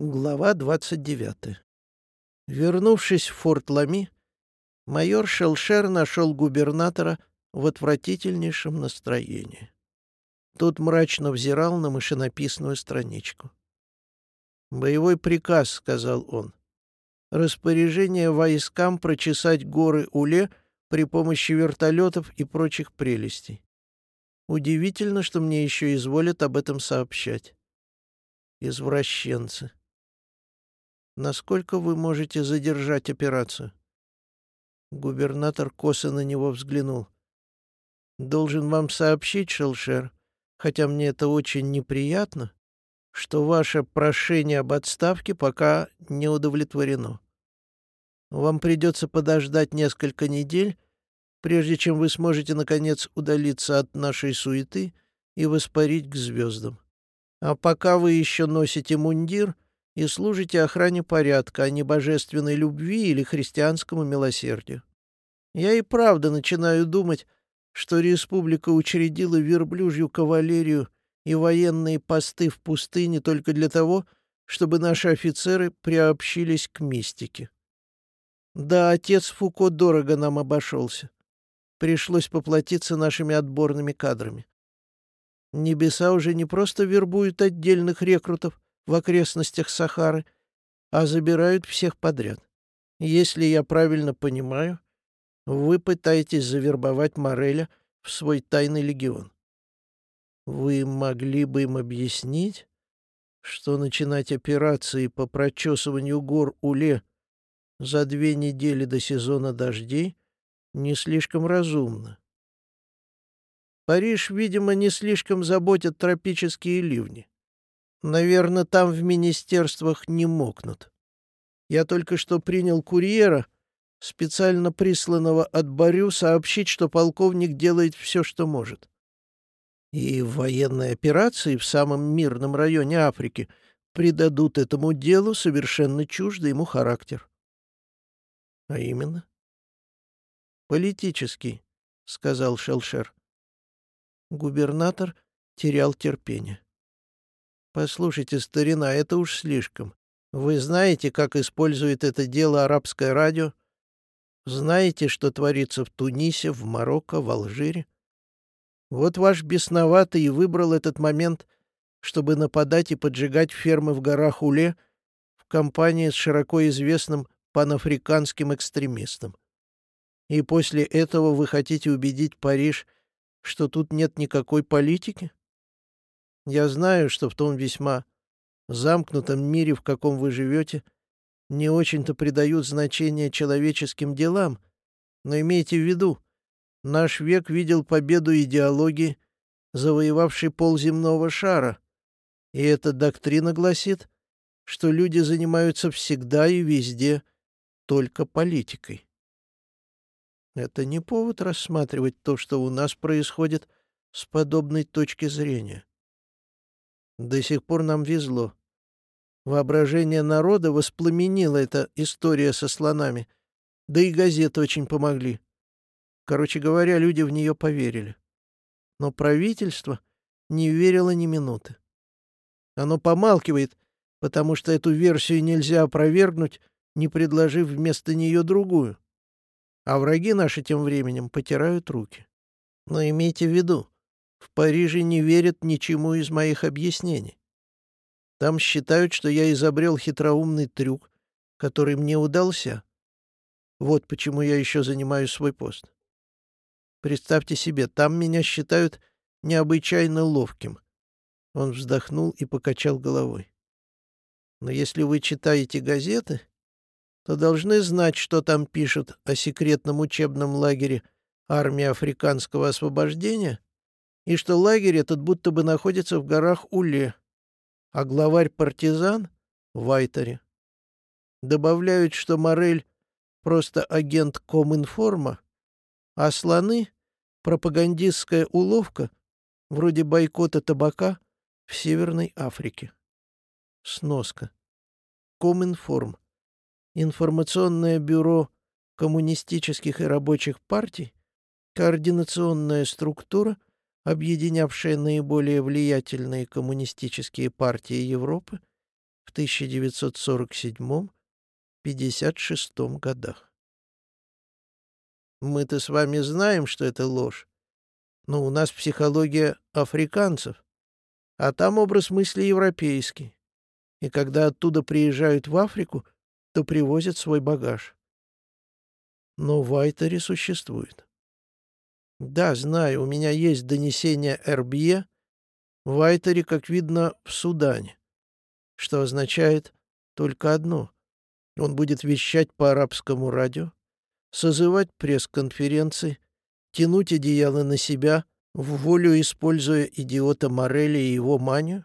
Глава 29. Вернувшись в форт Лами, майор Шелшер нашел губернатора в отвратительнейшем настроении. Тот мрачно взирал на машинописную страничку. «Боевой приказ», — сказал он. «Распоряжение войскам прочесать горы Уле при помощи вертолетов и прочих прелестей. Удивительно, что мне еще изволят об этом сообщать. Извращенцы. Насколько вы можете задержать операцию? Губернатор косо на него взглянул. Должен вам сообщить, Шелшер, хотя мне это очень неприятно, что ваше прошение об отставке пока не удовлетворено. Вам придется подождать несколько недель, прежде чем вы сможете, наконец, удалиться от нашей суеты и воспарить к звездам. А пока вы еще носите мундир — и служите охране порядка, а не божественной любви или христианскому милосердию. Я и правда начинаю думать, что республика учредила верблюжью кавалерию и военные посты в пустыне только для того, чтобы наши офицеры приобщились к мистике. Да, отец Фуко дорого нам обошелся. Пришлось поплатиться нашими отборными кадрами. Небеса уже не просто вербуют отдельных рекрутов, в окрестностях Сахары, а забирают всех подряд. Если я правильно понимаю, вы пытаетесь завербовать Мореля в свой тайный легион. Вы могли бы им объяснить, что начинать операции по прочесыванию гор Уле за две недели до сезона дождей не слишком разумно. Париж, видимо, не слишком заботят тропические ливни. Наверное, там в министерствах не мокнут. Я только что принял курьера, специально присланного от Барю, сообщить, что полковник делает все, что может. И военные операции в самом мирном районе Африки придадут этому делу совершенно чуждый ему характер. А именно? Политический, — сказал Шелшер. Губернатор терял терпение. Послушайте, старина, это уж слишком. Вы знаете, как использует это дело арабское радио? Знаете, что творится в Тунисе, в Марокко, в Алжире? Вот ваш бесноватый выбрал этот момент, чтобы нападать и поджигать фермы в горах Уле в компании с широко известным панафриканским экстремистом. И после этого вы хотите убедить Париж, что тут нет никакой политики? Я знаю, что в том весьма замкнутом мире, в каком вы живете, не очень-то придают значение человеческим делам, но имейте в виду, наш век видел победу идеологии, завоевавшей полземного шара, и эта доктрина гласит, что люди занимаются всегда и везде только политикой. Это не повод рассматривать то, что у нас происходит с подобной точки зрения. До сих пор нам везло. Воображение народа воспламенила эта история со слонами. Да и газеты очень помогли. Короче говоря, люди в нее поверили. Но правительство не верило ни минуты. Оно помалкивает, потому что эту версию нельзя опровергнуть, не предложив вместо нее другую. А враги наши тем временем потирают руки. Но имейте в виду, в Париже не верят ничему из моих объяснений. Там считают, что я изобрел хитроумный трюк, который мне удался. Вот почему я еще занимаю свой пост. Представьте себе, там меня считают необычайно ловким. Он вздохнул и покачал головой. Но если вы читаете газеты, то должны знать, что там пишут о секретном учебном лагере армии африканского освобождения и что лагерь этот будто бы находится в горах Уле, а главарь партизан — в Айтере. Добавляют, что Морель — просто агент Коминформа, а слоны — пропагандистская уловка, вроде бойкота табака в Северной Африке. Сноска. Коминформ. Информационное бюро коммунистических и рабочих партий, координационная структура — объединявшая наиболее влиятельные коммунистические партии Европы в 1947-56 годах. Мы-то с вами знаем, что это ложь, но у нас психология африканцев, а там образ мысли европейский. И когда оттуда приезжают в Африку, то привозят свой багаж. Но в Айтере существует. Да, знаю, у меня есть донесение РБЕ в Айтере, как видно, в Судане, что означает только одно. Он будет вещать по арабскому радио, созывать пресс-конференции, тянуть одеяло на себя, в волю используя идиота Морели и его манию?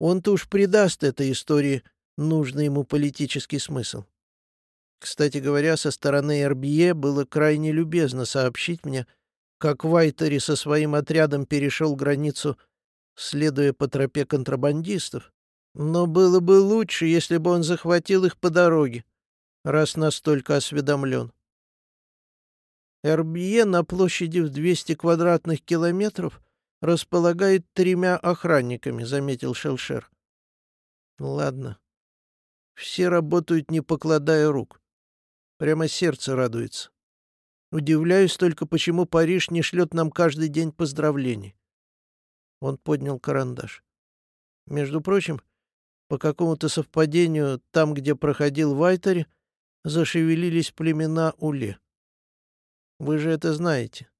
Он-то уж придаст этой истории нужный ему политический смысл. Кстати говоря, со стороны РБЕ было крайне любезно сообщить мне, как Вайтери со своим отрядом перешел границу, следуя по тропе контрабандистов. Но было бы лучше, если бы он захватил их по дороге, раз настолько осведомлен. РБЕ на площади в 200 квадратных километров располагает тремя охранниками, заметил Шелшер. Ладно. Все работают, не покладая рук. Прямо сердце радуется. Удивляюсь только, почему Париж не шлет нам каждый день поздравлений. Он поднял карандаш. Между прочим, по какому-то совпадению, там, где проходил Вайтери, зашевелились племена Уле. Вы же это знаете.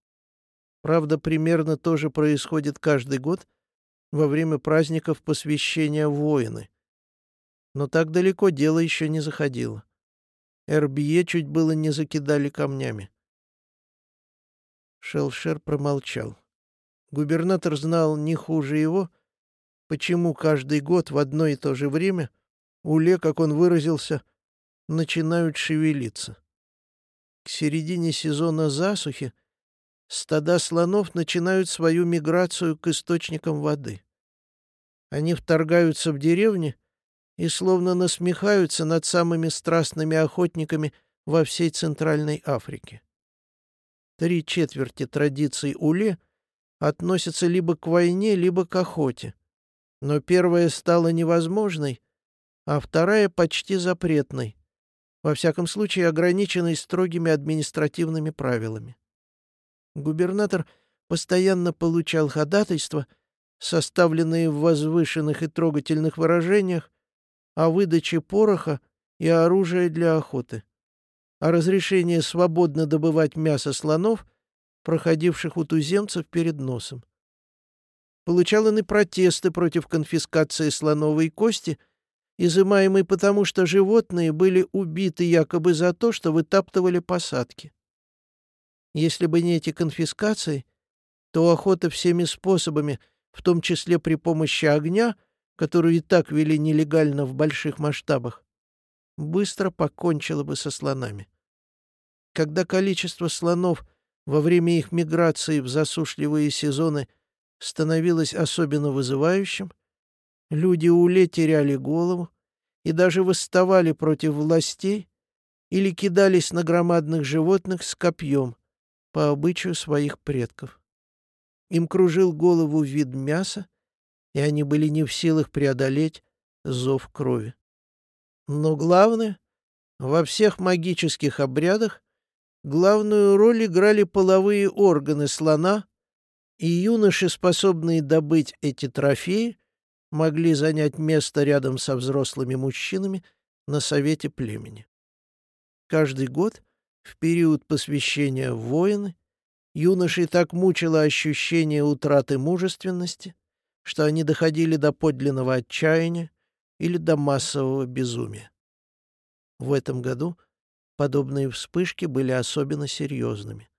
Правда, примерно то же происходит каждый год во время праздников посвящения воины. Но так далеко дело еще не заходило. РБЕ чуть было не закидали камнями. Шелшер промолчал. Губернатор знал не хуже его, почему каждый год в одно и то же время Уле, как он выразился, начинают шевелиться. К середине сезона засухи стада слонов начинают свою миграцию к источникам воды. Они вторгаются в деревни и словно насмехаются над самыми страстными охотниками во всей Центральной Африке. Три четверти традиций Уле относятся либо к войне, либо к охоте. Но первая стала невозможной, а вторая почти запретной во всяком случае ограниченный строгими административными правилами. Губернатор постоянно получал ходатайства, составленные в возвышенных и трогательных выражениях, о выдаче пороха и оружия для охоты, о разрешении свободно добывать мясо слонов, проходивших у туземцев перед носом. Получал он и протесты против конфискации слоновой кости – изымаемый потому, что животные были убиты якобы за то, что вытаптывали посадки. Если бы не эти конфискации, то охота всеми способами, в том числе при помощи огня, которую и так вели нелегально в больших масштабах, быстро покончила бы со слонами. Когда количество слонов во время их миграции в засушливые сезоны становилось особенно вызывающим, Люди Уле теряли голову и даже восставали против властей или кидались на громадных животных с копьем по обычаю своих предков. Им кружил голову вид мяса, и они были не в силах преодолеть зов крови. Но главное, во всех магических обрядах главную роль играли половые органы слона, и юноши, способные добыть эти трофеи, могли занять место рядом со взрослыми мужчинами на совете племени. Каждый год, в период посвящения в воины, юношей так мучило ощущение утраты мужественности, что они доходили до подлинного отчаяния или до массового безумия. В этом году подобные вспышки были особенно серьезными.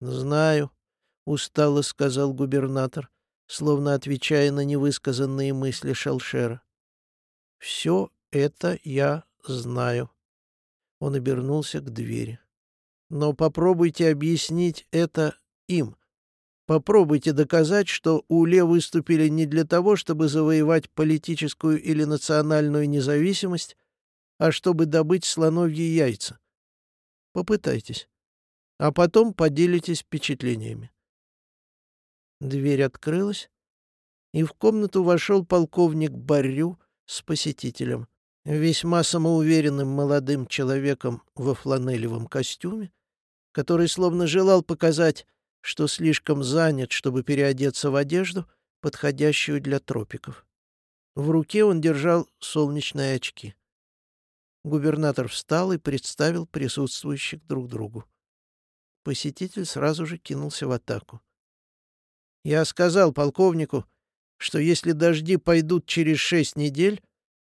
«Знаю», — устало сказал губернатор, словно отвечая на невысказанные мысли Шалшера. «Все это я знаю». Он обернулся к двери. «Но попробуйте объяснить это им. Попробуйте доказать, что Уле выступили не для того, чтобы завоевать политическую или национальную независимость, а чтобы добыть слоновьи яйца. Попытайтесь. А потом поделитесь впечатлениями. Дверь открылась, и в комнату вошел полковник Баррю с посетителем, весьма самоуверенным молодым человеком во фланелевом костюме, который словно желал показать, что слишком занят, чтобы переодеться в одежду, подходящую для тропиков. В руке он держал солнечные очки. Губернатор встал и представил присутствующих друг другу. Посетитель сразу же кинулся в атаку. «Я сказал полковнику, что если дожди пойдут через шесть недель,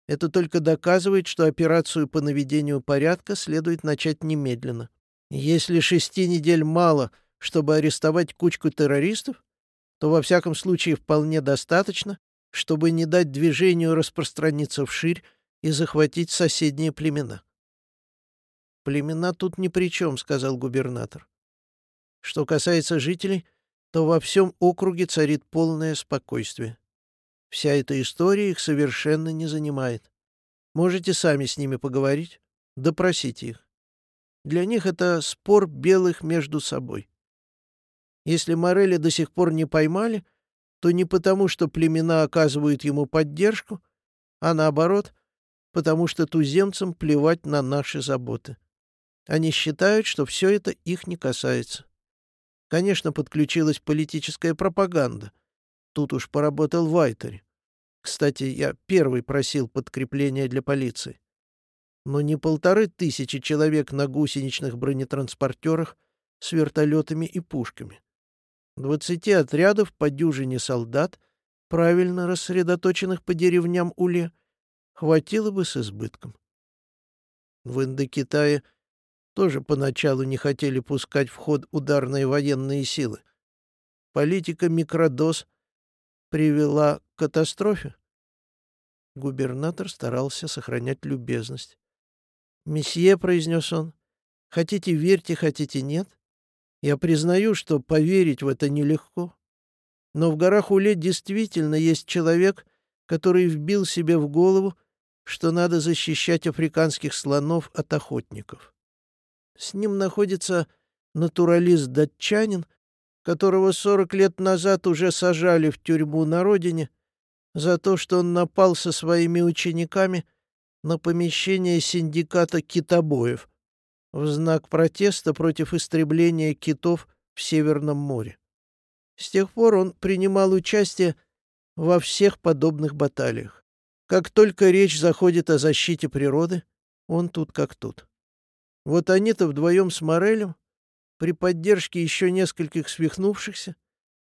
это только доказывает, что операцию по наведению порядка следует начать немедленно. Если шести недель мало, чтобы арестовать кучку террористов, то во всяком случае вполне достаточно, чтобы не дать движению распространиться вширь и захватить соседние племена. «Племена тут ни при чем», — сказал губернатор. «Что касается жителей, то во всем округе царит полное спокойствие. Вся эта история их совершенно не занимает. Можете сами с ними поговорить, допросите их. Для них это спор белых между собой. Если Морели до сих пор не поймали, то не потому, что племена оказывают ему поддержку, а наоборот, потому что туземцам плевать на наши заботы. Они считают, что все это их не касается. Конечно, подключилась политическая пропаганда. Тут уж поработал Вайтери. Кстати, я первый просил подкрепления для полиции. Но не полторы тысячи человек на гусеничных бронетранспортерах с вертолетами и пушками. Двадцати отрядов по дюжине солдат, правильно рассредоточенных по деревням Уле, хватило бы с избытком. В Индокитае тоже поначалу не хотели пускать в ход ударные военные силы. Политика микродоз привела к катастрофе. Губернатор старался сохранять любезность. «Месье», — произнес он, — «хотите верьте, хотите нет. Я признаю, что поверить в это нелегко. Но в горах Уле действительно есть человек, который вбил себе в голову, что надо защищать африканских слонов от охотников. С ним находится натуралист-датчанин, которого сорок лет назад уже сажали в тюрьму на родине за то, что он напал со своими учениками на помещение синдиката китобоев в знак протеста против истребления китов в Северном море. С тех пор он принимал участие во всех подобных баталиях. Как только речь заходит о защите природы, он тут как тут. Вот они-то вдвоем с Морелем, при поддержке еще нескольких свихнувшихся,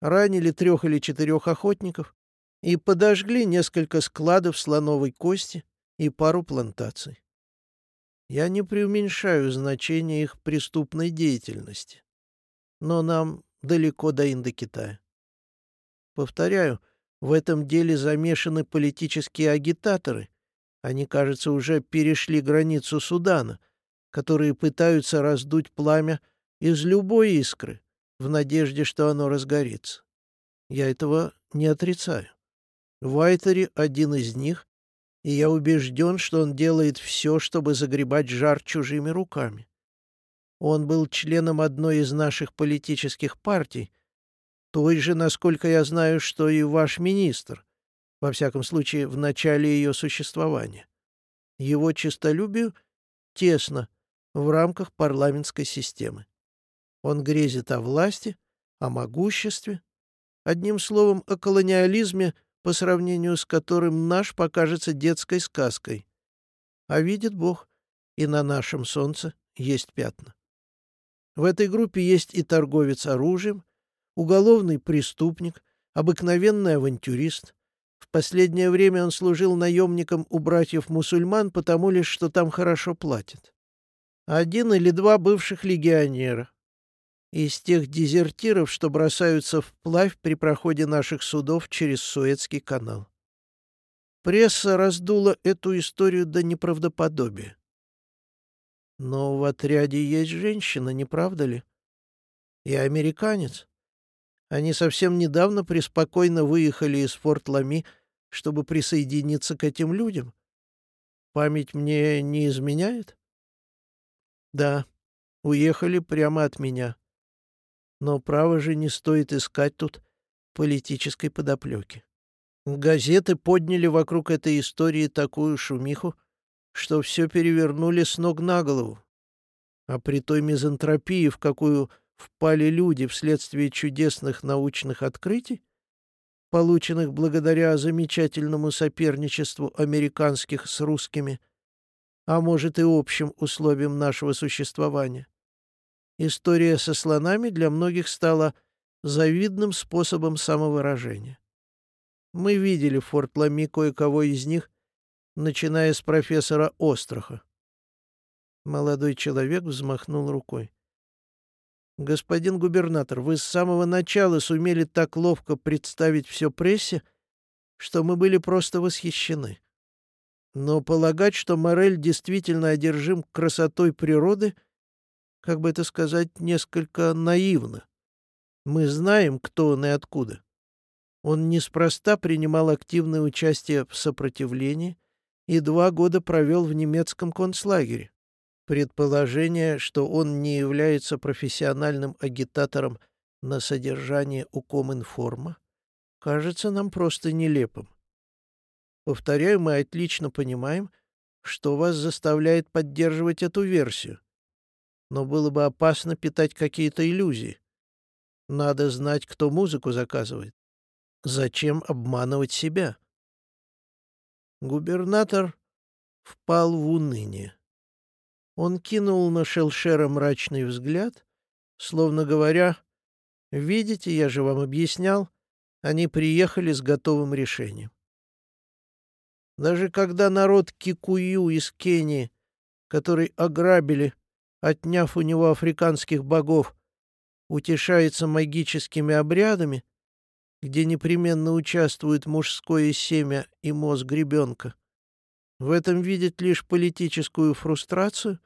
ранили трех или четырех охотников и подожгли несколько складов слоновой кости и пару плантаций. Я не преуменьшаю значение их преступной деятельности, но нам далеко до Индокитая. Повторяю, в этом деле замешаны политические агитаторы. Они, кажется, уже перешли границу Судана — которые пытаются раздуть пламя из любой искры в надежде, что оно разгорится. Я этого не отрицаю. Вайтери один из них, и я убежден, что он делает все, чтобы загребать жар чужими руками. Он был членом одной из наших политических партий, той же, насколько я знаю, что и ваш министр, во всяком случае, в начале ее существования. Его честолюбию тесно в рамках парламентской системы. Он грезит о власти, о могуществе, одним словом, о колониализме, по сравнению с которым наш покажется детской сказкой. А видит Бог, и на нашем солнце есть пятна. В этой группе есть и торговец оружием, уголовный преступник, обыкновенный авантюрист. В последнее время он служил наемником у братьев-мусульман, потому лишь, что там хорошо платят один или два бывших легионера. Из тех дезертиров, что бросаются вплавь при проходе наших судов через Суэцкий канал. Пресса раздула эту историю до неправдоподобия. Но в отряде есть женщина, не правда ли? И американец. Они совсем недавно преспокойно выехали из Форт Лами, чтобы присоединиться к этим людям. Память мне не изменяет? Да, уехали прямо от меня. Но право же не стоит искать тут политической подоплеки. Газеты подняли вокруг этой истории такую шумиху, что все перевернули с ног на голову. А при той мизантропии, в какую впали люди вследствие чудесных научных открытий, полученных благодаря замечательному соперничеству американских с русскими, а может и общим условиям нашего существования. История со слонами для многих стала завидным способом самовыражения. Мы видели в Форт Лами кое-кого из них, начиная с профессора Остроха. Молодой человек взмахнул рукой. «Господин губернатор, вы с самого начала сумели так ловко представить все прессе, что мы были просто восхищены. Но полагать, что Морель действительно одержим красотой природы, как бы это сказать, несколько наивно. Мы знаем, кто он и откуда. Он неспроста принимал активное участие в сопротивлении и два года провел в немецком концлагере. Предположение, что он не является профессиональным агитатором на содержание у Коминформа, кажется нам просто нелепым. Повторяю, мы отлично понимаем, что вас заставляет поддерживать эту версию. Но было бы опасно питать какие-то иллюзии. Надо знать, кто музыку заказывает. Зачем обманывать себя? Губернатор впал в уныние. Он кинул на Шелшера мрачный взгляд, словно говоря, «Видите, я же вам объяснял, они приехали с готовым решением». Даже когда народ Кикую из Кении, который ограбили, отняв у него африканских богов, утешается магическими обрядами, где непременно участвует мужское семя и мозг ребенка, в этом видит лишь политическую фрустрацию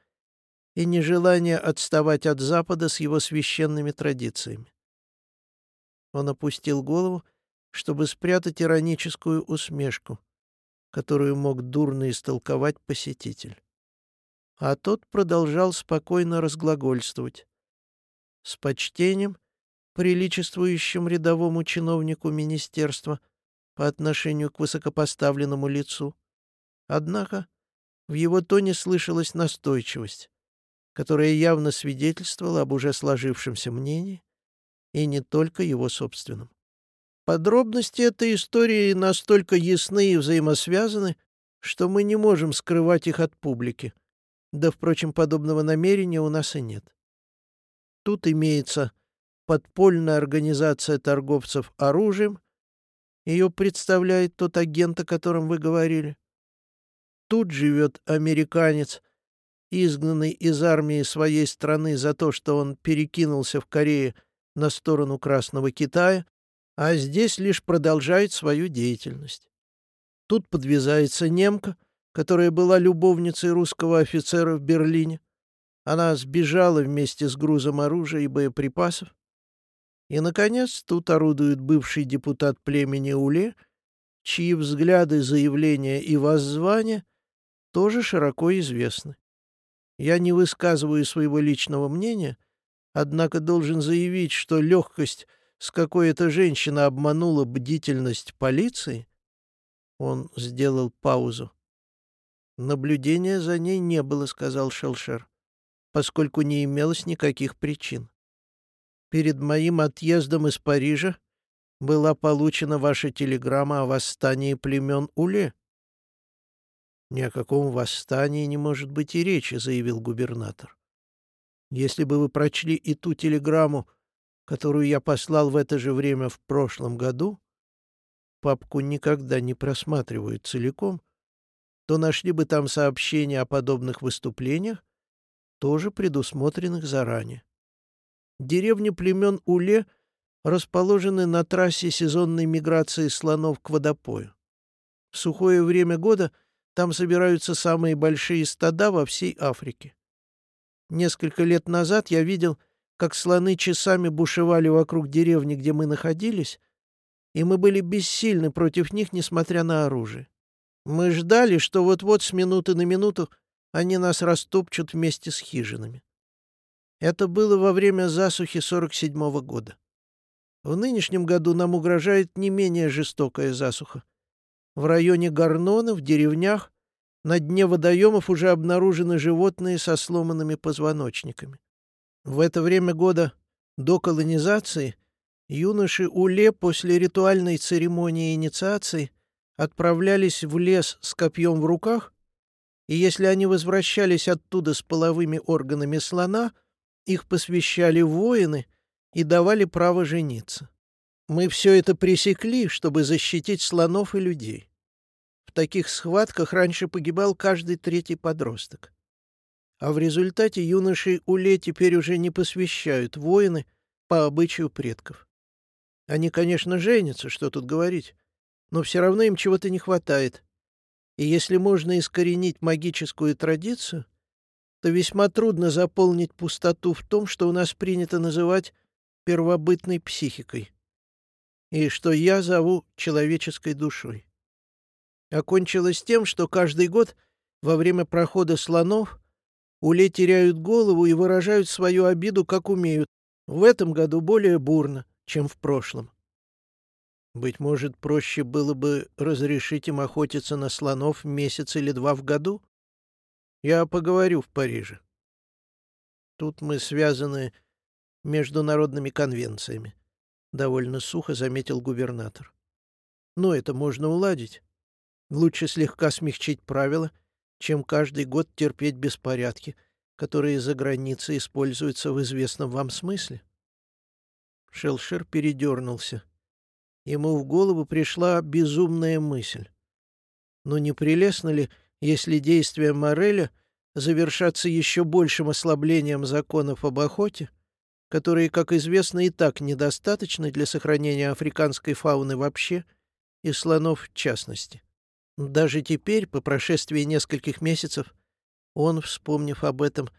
и нежелание отставать от Запада с его священными традициями. Он опустил голову, чтобы спрятать ироническую усмешку, которую мог дурно истолковать посетитель. А тот продолжал спокойно разглагольствовать. С почтением, приличествующим рядовому чиновнику министерства по отношению к высокопоставленному лицу, Однако в его тоне слышалась настойчивость, которая явно свидетельствовала об уже сложившемся мнении и не только его собственном. Подробности этой истории настолько ясны и взаимосвязаны, что мы не можем скрывать их от публики. Да, впрочем, подобного намерения у нас и нет. Тут имеется подпольная организация торговцев оружием. Ее представляет тот агент, о котором вы говорили. Тут живет американец, изгнанный из армии своей страны за то, что он перекинулся в Корее на сторону Красного Китая, а здесь лишь продолжает свою деятельность. Тут подвязается немка, которая была любовницей русского офицера в Берлине. Она сбежала вместе с грузом оружия и боеприпасов. И, наконец, тут орудует бывший депутат племени Уле, чьи взгляды, заявления и воззвания тоже широко известны. Я не высказываю своего личного мнения, однако должен заявить, что легкость, с какой эта женщина обманула бдительность полиции, он сделал паузу. «Наблюдения за ней не было», — сказал Шелшер, «поскольку не имелось никаких причин. Перед моим отъездом из Парижа была получена ваша телеграмма о восстании племен Уле. «Ни о каком восстании не может быть и речи», — заявил губернатор. «Если бы вы прочли и ту телеграмму, которую я послал в это же время в прошлом году, папку никогда не просматривают целиком, то нашли бы там сообщения о подобных выступлениях, тоже предусмотренных заранее. Деревни племен Уле расположены на трассе сезонной миграции слонов к водопою. В сухое время года — там собираются самые большие стада во всей Африке. Несколько лет назад я видел, как слоны часами бушевали вокруг деревни, где мы находились, и мы были бессильны против них, несмотря на оружие. Мы ждали, что вот-вот с минуты на минуту они нас растопчут вместе с хижинами. Это было во время засухи 47-го года. В нынешнем году нам угрожает не менее жестокая засуха — В районе Гарнона, в деревнях, на дне водоемов уже обнаружены животные со сломанными позвоночниками. В это время года до колонизации юноши Уле после ритуальной церемонии инициации отправлялись в лес с копьем в руках, и если они возвращались оттуда с половыми органами слона, их посвящали воины и давали право жениться. Мы все это пресекли, чтобы защитить слонов и людей. В таких схватках раньше погибал каждый третий подросток. А в результате юношей Уле теперь уже не посвящают воины по обычаю предков. Они, конечно, женятся, что тут говорить, но все равно им чего-то не хватает. И если можно искоренить магическую традицию, то весьма трудно заполнить пустоту в том, что у нас принято называть первобытной психикой и что я зову человеческой душой. Окончилось тем, что каждый год во время прохода слонов уле теряют голову и выражают свою обиду, как умеют, в этом году более бурно, чем в прошлом. Быть может, проще было бы разрешить им охотиться на слонов месяц или два в году? Я поговорю в Париже. Тут мы связаны международными конвенциями. — довольно сухо заметил губернатор. «Но это можно уладить. Лучше слегка смягчить правила, чем каждый год терпеть беспорядки, которые за границей используются в известном вам смысле». Шелшер передернулся. Ему в голову пришла безумная мысль. Но не прелестно ли, если действия Мореля завершатся еще большим ослаблением законов об охоте, которые, как известно, и так недостаточны для сохранения африканской фауны вообще и слонов в частности. Даже теперь, по прошествии нескольких месяцев, он, вспомнив об этом,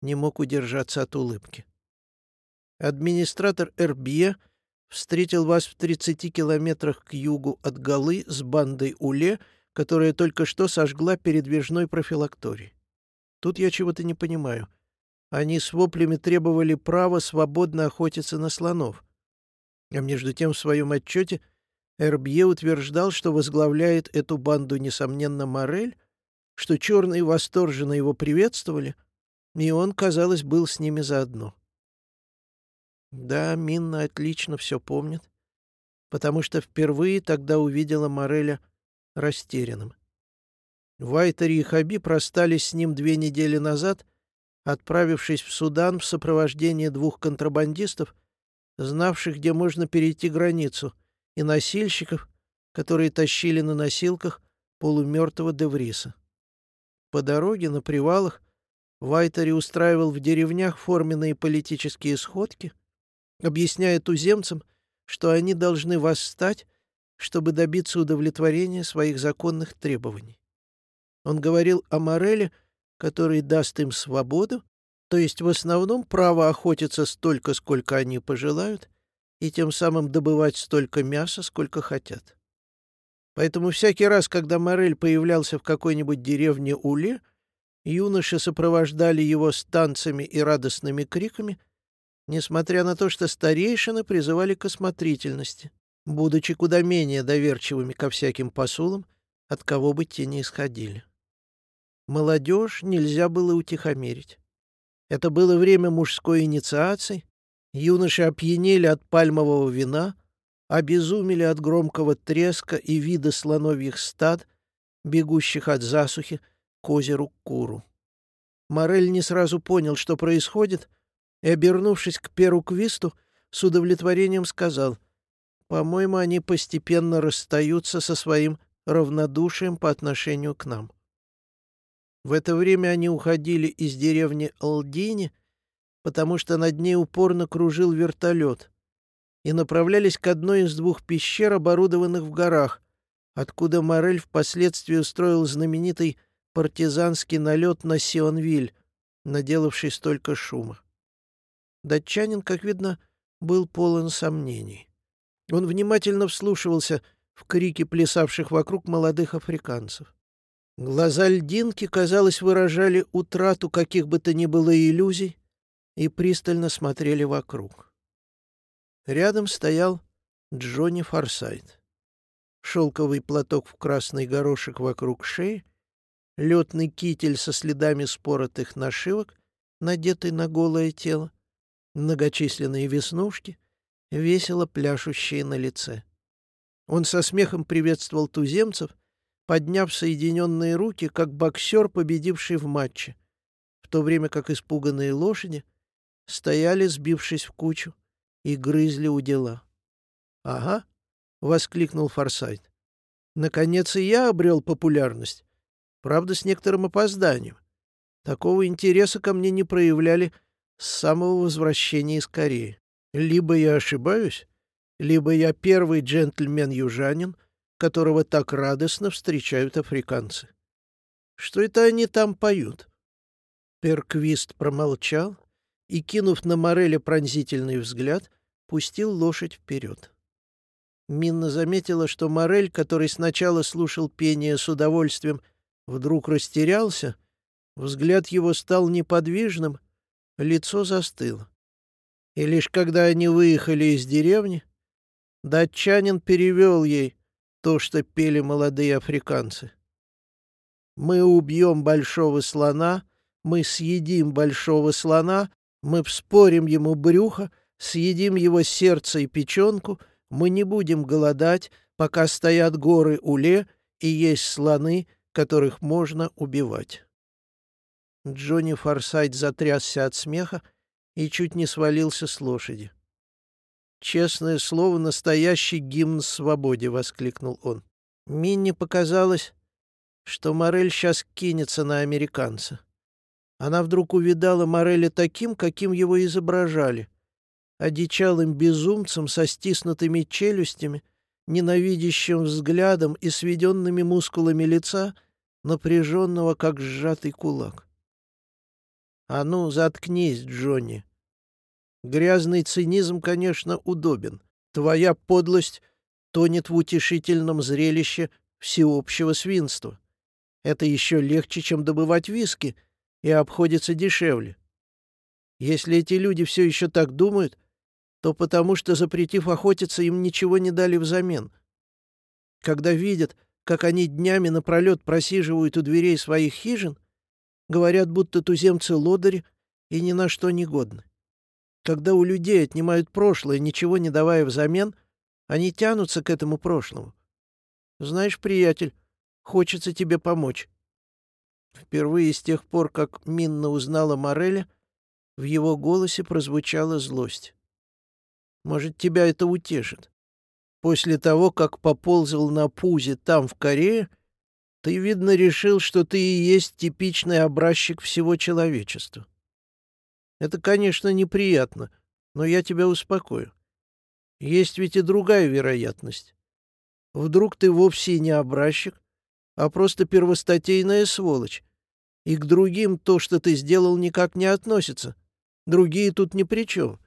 не мог удержаться от улыбки. Администратор Эрбье встретил вас в 30 километрах к югу от Галы с бандой Уле, которая только что сожгла передвижной профилакторий. Тут я чего-то не понимаю — они с воплями требовали права свободно охотиться на слонов. А между тем в своем отчете Эрбье утверждал, что возглавляет эту банду, несомненно, Морель, что черные восторженно его приветствовали, и он, казалось, был с ними заодно. Да, Минна отлично все помнит, потому что впервые тогда увидела Мореля растерянным. Вайтери и Хаби простались с ним две недели назад отправившись в Судан в сопровождении двух контрабандистов, знавших, где можно перейти границу, и носильщиков, которые тащили на носилках полумертвого Девриса. По дороге на привалах Вайтери устраивал в деревнях форменные политические сходки, объясняя туземцам, что они должны восстать, чтобы добиться удовлетворения своих законных требований. Он говорил о Мореле который даст им свободу, то есть в основном право охотиться столько, сколько они пожелают, и тем самым добывать столько мяса, сколько хотят. Поэтому всякий раз, когда Морель появлялся в какой-нибудь деревне Уле, юноши сопровождали его с танцами и радостными криками, несмотря на то, что старейшины призывали к осмотрительности, будучи куда менее доверчивыми ко всяким посулам, от кого бы те ни исходили. Молодежь нельзя было утихомирить. Это было время мужской инициации, юноши опьянели от пальмового вина, обезумели от громкого треска и вида слоновьих стад, бегущих от засухи к озеру Куру. Морель не сразу понял, что происходит, и, обернувшись к Перу Квисту, с удовлетворением сказал, «По-моему, они постепенно расстаются со своим равнодушием по отношению к нам». В это время они уходили из деревни Алдини, потому что над ней упорно кружил вертолет, и направлялись к одной из двух пещер, оборудованных в горах, откуда Морель впоследствии устроил знаменитый партизанский налет на Сионвиль, наделавший столько шума. Датчанин, как видно, был полон сомнений. Он внимательно вслушивался в крики плясавших вокруг молодых африканцев. Глаза льдинки, казалось, выражали утрату каких бы то ни было иллюзий и пристально смотрели вокруг. Рядом стоял Джонни Форсайт. шелковый платок в красный горошек вокруг шеи, летный китель со следами споротых нашивок, надетый на голое тело, многочисленные веснушки, весело пляшущие на лице. Он со смехом приветствовал туземцев, подняв соединенные руки, как боксер, победивший в матче, в то время как испуганные лошади стояли, сбившись в кучу, и грызли у дела. «Ага», — воскликнул Форсайт. «Наконец и я обрел популярность. Правда, с некоторым опозданием. Такого интереса ко мне не проявляли с самого возвращения из Кореи. Либо я ошибаюсь, либо я первый джентльмен-южанин, которого так радостно встречают африканцы. Что это они там поют? Перквист промолчал и, кинув на Мореля пронзительный взгляд, пустил лошадь вперед. Минна заметила, что Морель, который сначала слушал пение с удовольствием, вдруг растерялся, взгляд его стал неподвижным, лицо застыло. И лишь когда они выехали из деревни, датчанин перевел ей то, что пели молодые африканцы. «Мы убьем большого слона, мы съедим большого слона, мы вспорим ему брюхо, съедим его сердце и печенку, мы не будем голодать, пока стоят горы Уле и есть слоны, которых можно убивать». Джонни Форсайт затрясся от смеха и чуть не свалился с лошади. «Честное слово, настоящий гимн свободе!» — воскликнул он. Минни показалось, что Морель сейчас кинется на американца. Она вдруг увидала Мореля таким, каким его изображали. Одичалым безумцем со стиснутыми челюстями, ненавидящим взглядом и сведенными мускулами лица, напряженного, как сжатый кулак. «А ну, заткнись, Джонни!» Грязный цинизм, конечно, удобен. Твоя подлость тонет в утешительном зрелище всеобщего свинства. Это еще легче, чем добывать виски, и обходится дешевле. Если эти люди все еще так думают, то потому что, запретив охотиться, им ничего не дали взамен. Когда видят, как они днями напролет просиживают у дверей своих хижин, говорят, будто туземцы лодыри и ни на что не годны. Когда у людей отнимают прошлое, ничего не давая взамен, они тянутся к этому прошлому. Знаешь, приятель, хочется тебе помочь. Впервые с тех пор, как Минна узнала Мореля, в его голосе прозвучала злость. Может, тебя это утешит. После того, как поползал на пузе там, в Корее, ты, видно, решил, что ты и есть типичный образчик всего человечества. Это, конечно, неприятно, но я тебя успокою. Есть ведь и другая вероятность. Вдруг ты вовсе не образчик, а просто первостатейная сволочь, и к другим то, что ты сделал, никак не относится. Другие тут ни при чем.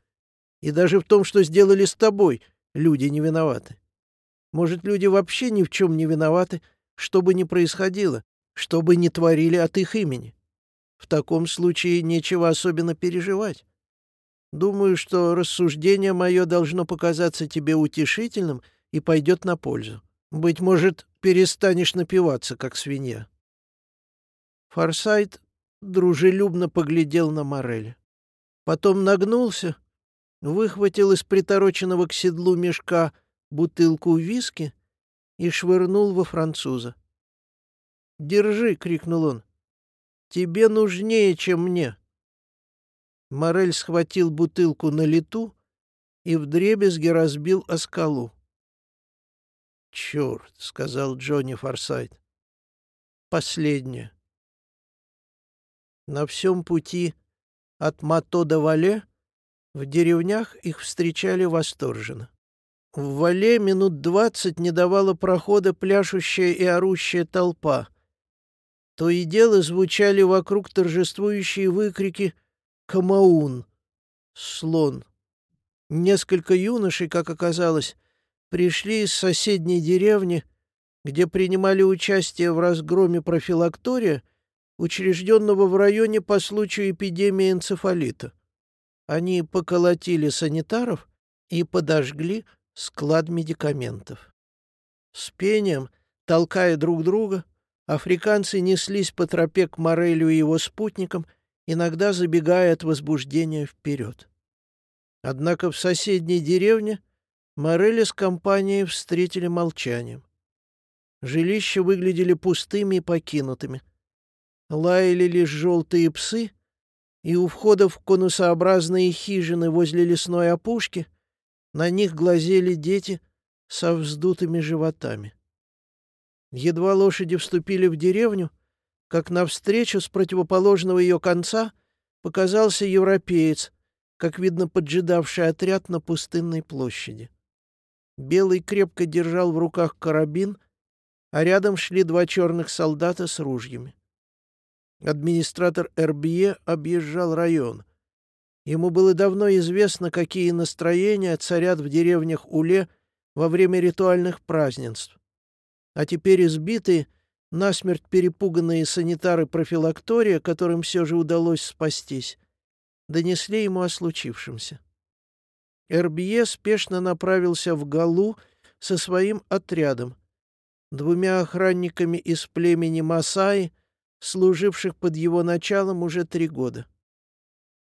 И даже в том, что сделали с тобой, люди не виноваты. Может, люди вообще ни в чем не виноваты, что бы ни происходило, что бы ни творили от их имени. В таком случае нечего особенно переживать. Думаю, что рассуждение мое должно показаться тебе утешительным и пойдет на пользу. Быть может, перестанешь напиваться, как свинья. Форсайт дружелюбно поглядел на Мореля. Потом нагнулся, выхватил из притороченного к седлу мешка бутылку виски и швырнул во француза. «Держи!» — крикнул он. Тебе нужнее, чем мне. Морель схватил бутылку на лету и вдребезги разбил о скалу. «Черт!» — сказал Джонни Форсайт. «Последнее». На всем пути от Мато до Вале в деревнях их встречали восторженно. В Вале минут двадцать не давала прохода пляшущая и орущая толпа. То и дело звучали вокруг торжествующие выкрики «Камаун!» «Слон!». Несколько юношей, как оказалось, пришли из соседней деревни, где принимали участие в разгроме профилактория, учрежденного в районе по случаю эпидемии энцефалита. Они поколотили санитаров и подожгли склад медикаментов. С пением, толкая друг друга, африканцы неслись по тропе к Морелю и его спутникам, иногда забегая от возбуждения вперед. Однако в соседней деревне Мореля с компанией встретили молчанием. Жилища выглядели пустыми и покинутыми. Лаяли лишь желтые псы, и у входа в конусообразные хижины возле лесной опушки на них глазели дети со вздутыми животами. Едва лошади вступили в деревню, как навстречу с противоположного ее конца показался европеец, как видно, поджидавший отряд на пустынной площади. Белый крепко держал в руках карабин, а рядом шли два черных солдата с ружьями. Администратор Эрбье объезжал район. Ему было давно известно, какие настроения царят в деревнях Уле во время ритуальных празднеств. А теперь избитые, насмерть перепуганные санитары профилактория, которым все же удалось спастись, донесли ему о случившемся. Эрбье спешно направился в Галу со своим отрядом, двумя охранниками из племени Масаи, служивших под его началом уже три года.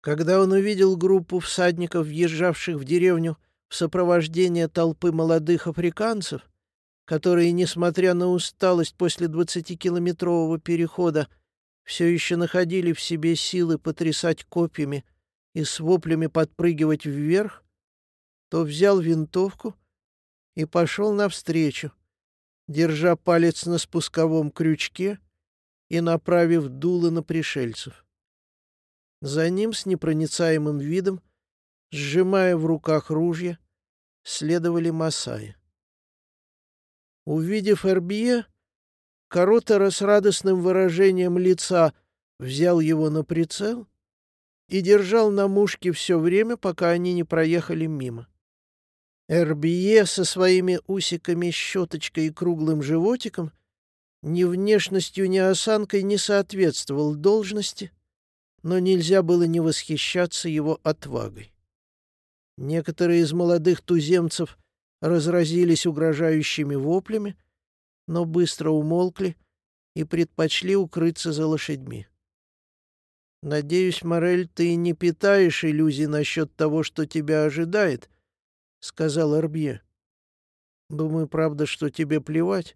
Когда он увидел группу всадников, въезжавших в деревню в сопровождение толпы молодых африканцев, которые, несмотря на усталость после двадцатикилометрового перехода, все еще находили в себе силы потрясать копьями и с воплями подпрыгивать вверх, то взял винтовку и пошел навстречу, держа палец на спусковом крючке и направив дуло на пришельцев. За ним с непроницаемым видом, сжимая в руках ружья, следовали Масаи. Увидев Эрбье, Коротера с радостным выражением лица взял его на прицел и держал на мушке все время, пока они не проехали мимо. Эрбие со своими усиками, щеточкой и круглым животиком ни внешностью, ни осанкой не соответствовал должности, но нельзя было не восхищаться его отвагой. Некоторые из молодых туземцев разразились угрожающими воплями, но быстро умолкли и предпочли укрыться за лошадьми. «Надеюсь, Морель, ты не питаешь иллюзий насчет того, что тебя ожидает», — сказал Арбье. «Думаю, правда, что тебе плевать.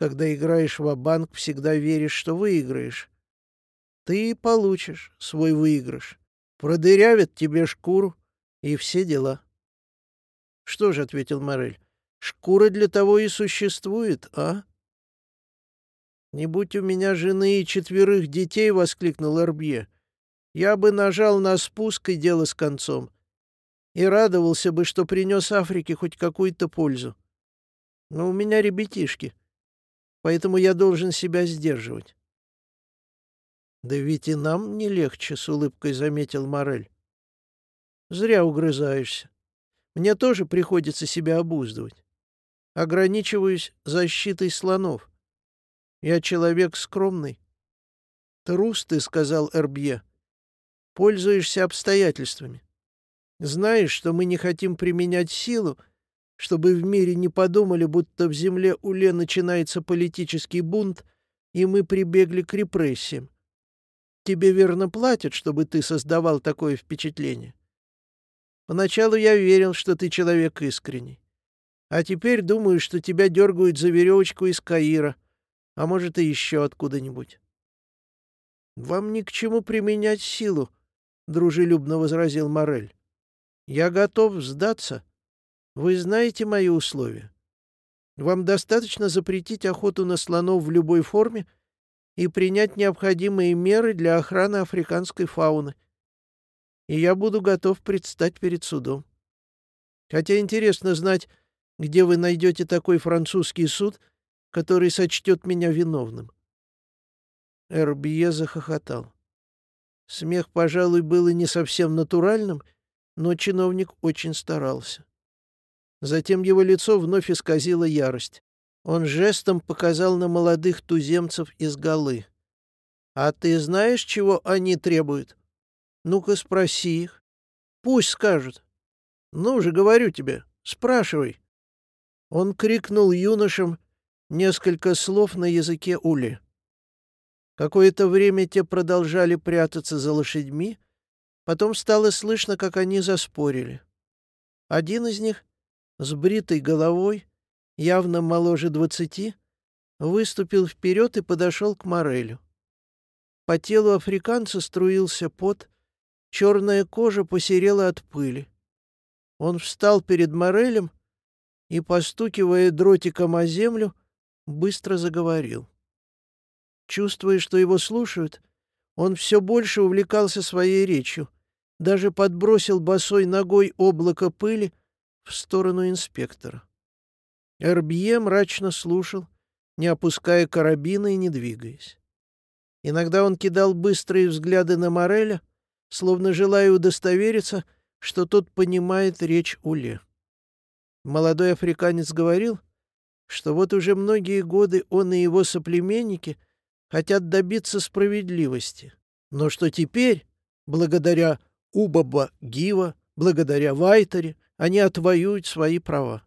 Когда играешь в банк всегда веришь, что выиграешь. Ты получишь свой выигрыш. Продырявят тебе шкуру и все дела». «Что же», — ответил Морель, — «шкура для того и существует, а?» «Не будь у меня жены и четверых детей», — воскликнул Арбье, — «я бы нажал на спуск и дело с концом и радовался бы, что принес Африке хоть какую-то пользу. Но у меня ребятишки, поэтому я должен себя сдерживать. «Да ведь и нам не легче», — с улыбкой заметил Морель. «Зря угрызаешься. Мне тоже приходится себя обуздывать. Ограничиваюсь защитой слонов. Я человек скромный». «Трус ты», — сказал Эрбье. «Пользуешься обстоятельствами. Знаешь, что мы не хотим применять силу, чтобы в мире не подумали, будто в земле Уле начинается политический бунт, и мы прибегли к репрессиям. Тебе верно платят, чтобы ты создавал такое впечатление. Поначалу я верил, что ты человек искренний. А теперь думаю, что тебя дергают за веревочку из Каира, а может, и еще откуда-нибудь. — Вам ни к чему применять силу, — дружелюбно возразил Морель. Я готов сдаться. Вы знаете мои условия. Вам достаточно запретить охоту на слонов в любой форме и принять необходимые меры для охраны африканской фауны. И я буду готов предстать перед судом. Хотя интересно знать, где вы найдете такой французский суд, который сочтет меня виновным. Эрбье захохотал. Смех, пожалуй, был и не совсем натуральным — но чиновник очень старался. Затем его лицо вновь исказило ярость. Он жестом показал на молодых туземцев из Галы. «А ты знаешь, чего они требуют? Ну-ка спроси их. Пусть скажут. Ну же, говорю тебе, спрашивай». Он крикнул юношам несколько слов на языке ули. Какое-то время те продолжали прятаться за лошадьми, потом стало слышно, как они заспорили. Один из них, с бритой головой, явно моложе двадцати, выступил вперед и подошел к Морелю. По телу африканца струился пот, черная кожа посерела от пыли. Он встал перед Морелем и, постукивая дротиком о землю, быстро заговорил. Чувствуя, что его слушают, он все больше увлекался своей речью, даже подбросил босой ногой облако пыли в сторону инспектора. Эрбье мрачно слушал, не опуская карабина и не двигаясь. Иногда он кидал быстрые взгляды на Мореля, словно желая удостовериться, что тот понимает речь Уле. Молодой африканец говорил, что вот уже многие годы он и его соплеменники хотят добиться справедливости, но что теперь, благодаря Убаба Гива, благодаря Вайтере, они отвоюют свои права.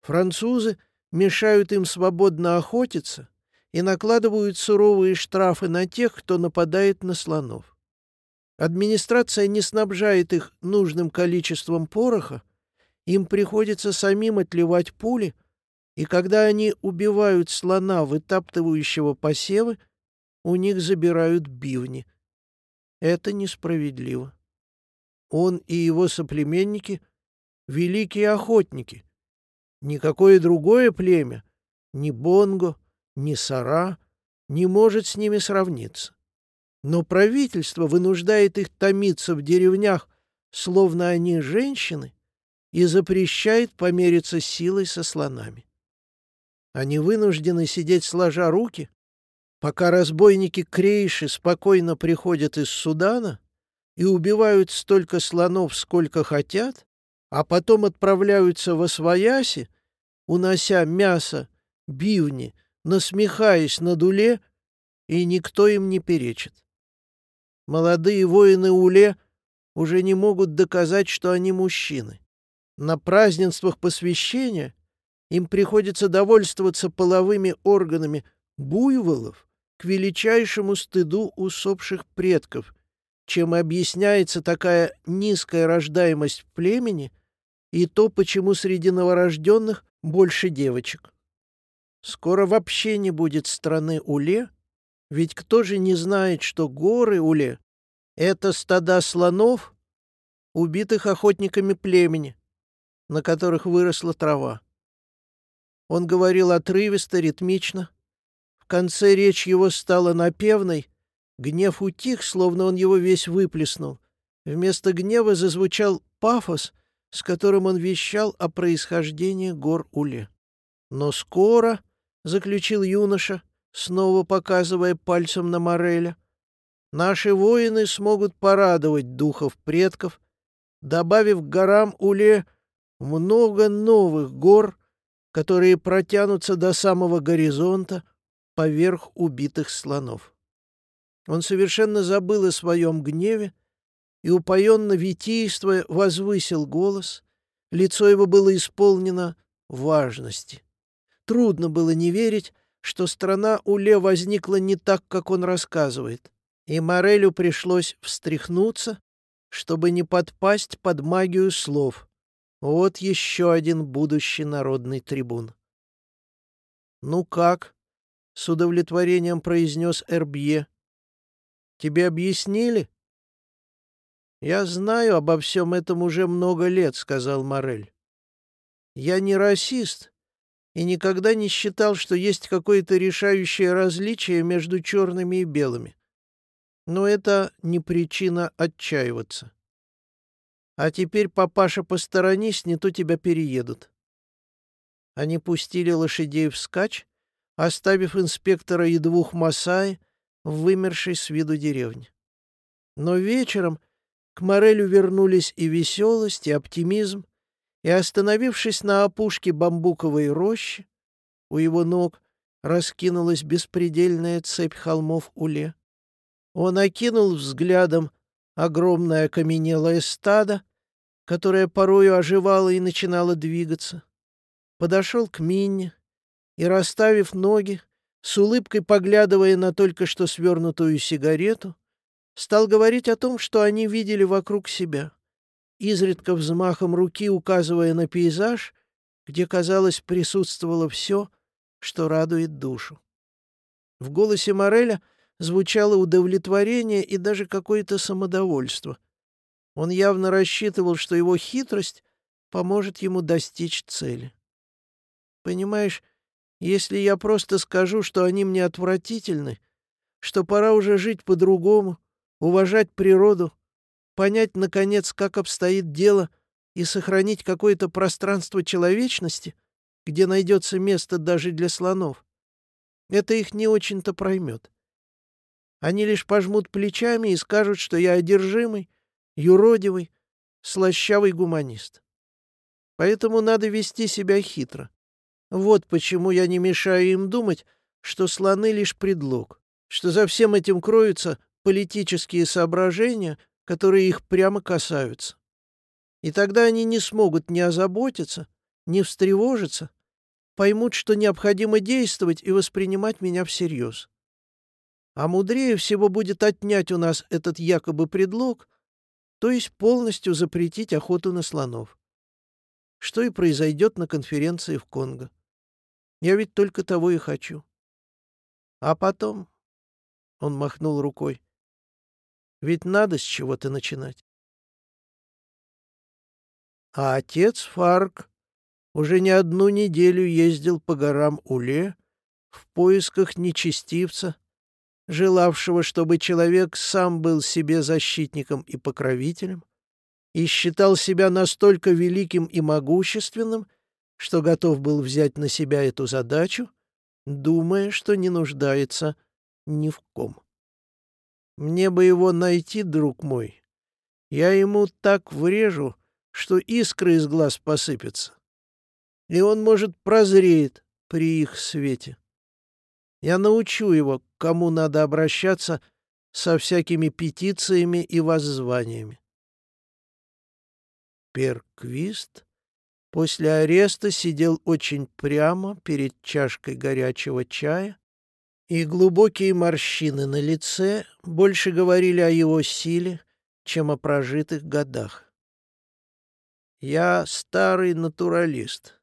Французы мешают им свободно охотиться и накладывают суровые штрафы на тех, кто нападает на слонов. Администрация не снабжает их нужным количеством пороха, им приходится самим отливать пули, и когда они убивают слона, вытаптывающего посевы, у них забирают бивни. Это несправедливо. Он и его соплеменники — великие охотники. Никакое другое племя, ни Бонго, ни Сара, не может с ними сравниться. Но правительство вынуждает их томиться в деревнях, словно они женщины, и запрещает помериться силой со слонами. Они вынуждены сидеть сложа руки, пока разбойники Крейши спокойно приходят из Судана и убивают столько слонов, сколько хотят, а потом отправляются во свояси, унося мясо, бивни, насмехаясь на дуле, и никто им не перечит. Молодые воины Уле уже не могут доказать, что они мужчины. На празднествах посвящения им приходится довольствоваться половыми органами буйволов к величайшему стыду усопших предков, чем объясняется такая низкая рождаемость в племени и то, почему среди новорожденных больше девочек. Скоро вообще не будет страны Уле, ведь кто же не знает, что горы Уле — это стада слонов, убитых охотниками племени, на которых выросла трава. Он говорил отрывисто, ритмично. В конце речь его стала напевной, Гнев утих, словно он его весь выплеснул. Вместо гнева зазвучал пафос, с которым он вещал о происхождении гор Уле. Но скоро, — заключил юноша, снова показывая пальцем на Мореля, — наши воины смогут порадовать духов предков, добавив горам Уле много новых гор, которые протянутся до самого горизонта поверх убитых слонов. Он совершенно забыл о своем гневе и, упоенно витийствуя, возвысил голос. Лицо его было исполнено важности. Трудно было не верить, что страна Уле возникла не так, как он рассказывает, и Морелю пришлось встряхнуться, чтобы не подпасть под магию слов. Вот еще один будущий народный трибун. «Ну как?» — с удовлетворением произнес Эрбье. Тебе объяснили?» «Я знаю обо всем этом уже много лет», — сказал Морель. «Я не расист и никогда не считал, что есть какое-то решающее различие между черными и белыми. Но это не причина отчаиваться. А теперь, папаша, посторонись, не то тебя переедут». Они пустили лошадей вскачь, оставив инспектора и двух Масаи, в вымершей с виду деревне. Но вечером к Морелю вернулись и веселость, и оптимизм, и, остановившись на опушке бамбуковой рощи, у его ног раскинулась беспредельная цепь холмов Уле. Он окинул взглядом огромное окаменелое стадо, которое порою оживало и начинало двигаться. подошел к Минне и, расставив ноги, с улыбкой поглядывая на только что свернутую сигарету, стал говорить о том, что они видели вокруг себя, изредка взмахом руки указывая на пейзаж, где, казалось, присутствовало все, что радует душу. В голосе Мореля звучало удовлетворение и даже какое-то самодовольство. Он явно рассчитывал, что его хитрость поможет ему достичь цели. Понимаешь, если я просто скажу, что они мне отвратительны, что пора уже жить по-другому, уважать природу, понять, наконец, как обстоит дело и сохранить какое-то пространство человечности, где найдется место даже для слонов, это их не очень-то проймет. Они лишь пожмут плечами и скажут, что я одержимый, юродивый, слащавый гуманист. Поэтому надо вести себя хитро. Вот почему я не мешаю им думать, что слоны — лишь предлог, что за всем этим кроются политические соображения, которые их прямо касаются. И тогда они не смогут ни озаботиться, ни встревожиться, поймут, что необходимо действовать и воспринимать меня всерьез. А мудрее всего будет отнять у нас этот якобы предлог, то есть полностью запретить охоту на слонов. Что и произойдет на конференции в Конго. Я ведь только того и хочу. А потом... Он махнул рукой. Ведь надо с чего-то начинать. А отец Фарк уже не одну неделю ездил по горам Уле в поисках нечестивца, желавшего, чтобы человек сам был себе защитником и покровителем, и считал себя настолько великим и могущественным, что готов был взять на себя эту задачу, думая, что не нуждается ни в ком. Мне бы его найти, друг мой. Я ему так врежу, что искры из глаз посыпятся. И он, может, прозреет при их свете. Я научу его, кому надо обращаться со всякими петициями и воззваниями. Перквист После ареста сидел очень прямо перед чашкой горячего чая, и глубокие морщины на лице больше говорили о его силе, чем о прожитых годах. Я старый натуралист.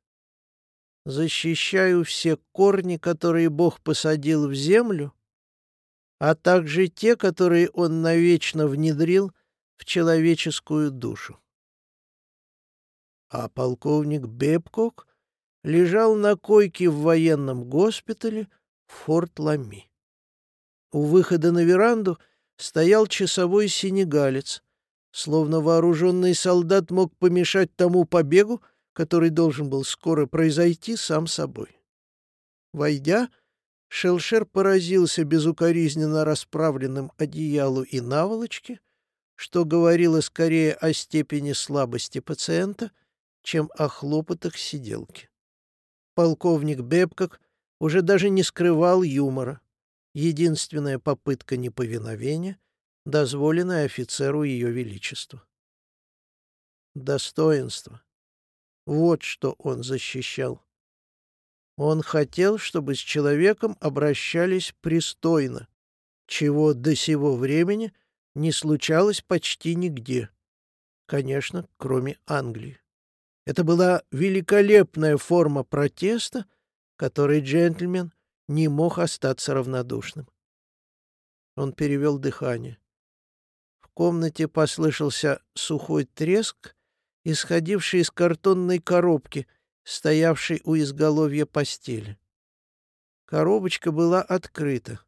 Защищаю все корни, которые Бог посадил в землю, а также те, которые Он навечно внедрил в человеческую душу а полковник Бебкок лежал на койке в военном госпитале в Форт-Лами. У выхода на веранду стоял часовой сенегалец, словно вооруженный солдат мог помешать тому побегу, который должен был скоро произойти сам собой. Войдя, Шелшер поразился безукоризненно расправленным одеялу и наволочке, что говорило скорее о степени слабости пациента — чем о хлопотах сиделки. Полковник Бебкок уже даже не скрывал юмора. Единственная попытка неповиновения, дозволенная офицеру Ее Величества. Достоинство. Вот что он защищал. Он хотел, чтобы с человеком обращались пристойно, чего до сего времени не случалось почти нигде. Конечно, кроме Англии. Это была великолепная форма протеста, которой джентльмен не мог остаться равнодушным. Он перевел дыхание. В комнате послышался сухой треск, исходивший из картонной коробки, стоявшей у изголовья постели. Коробочка была открыта.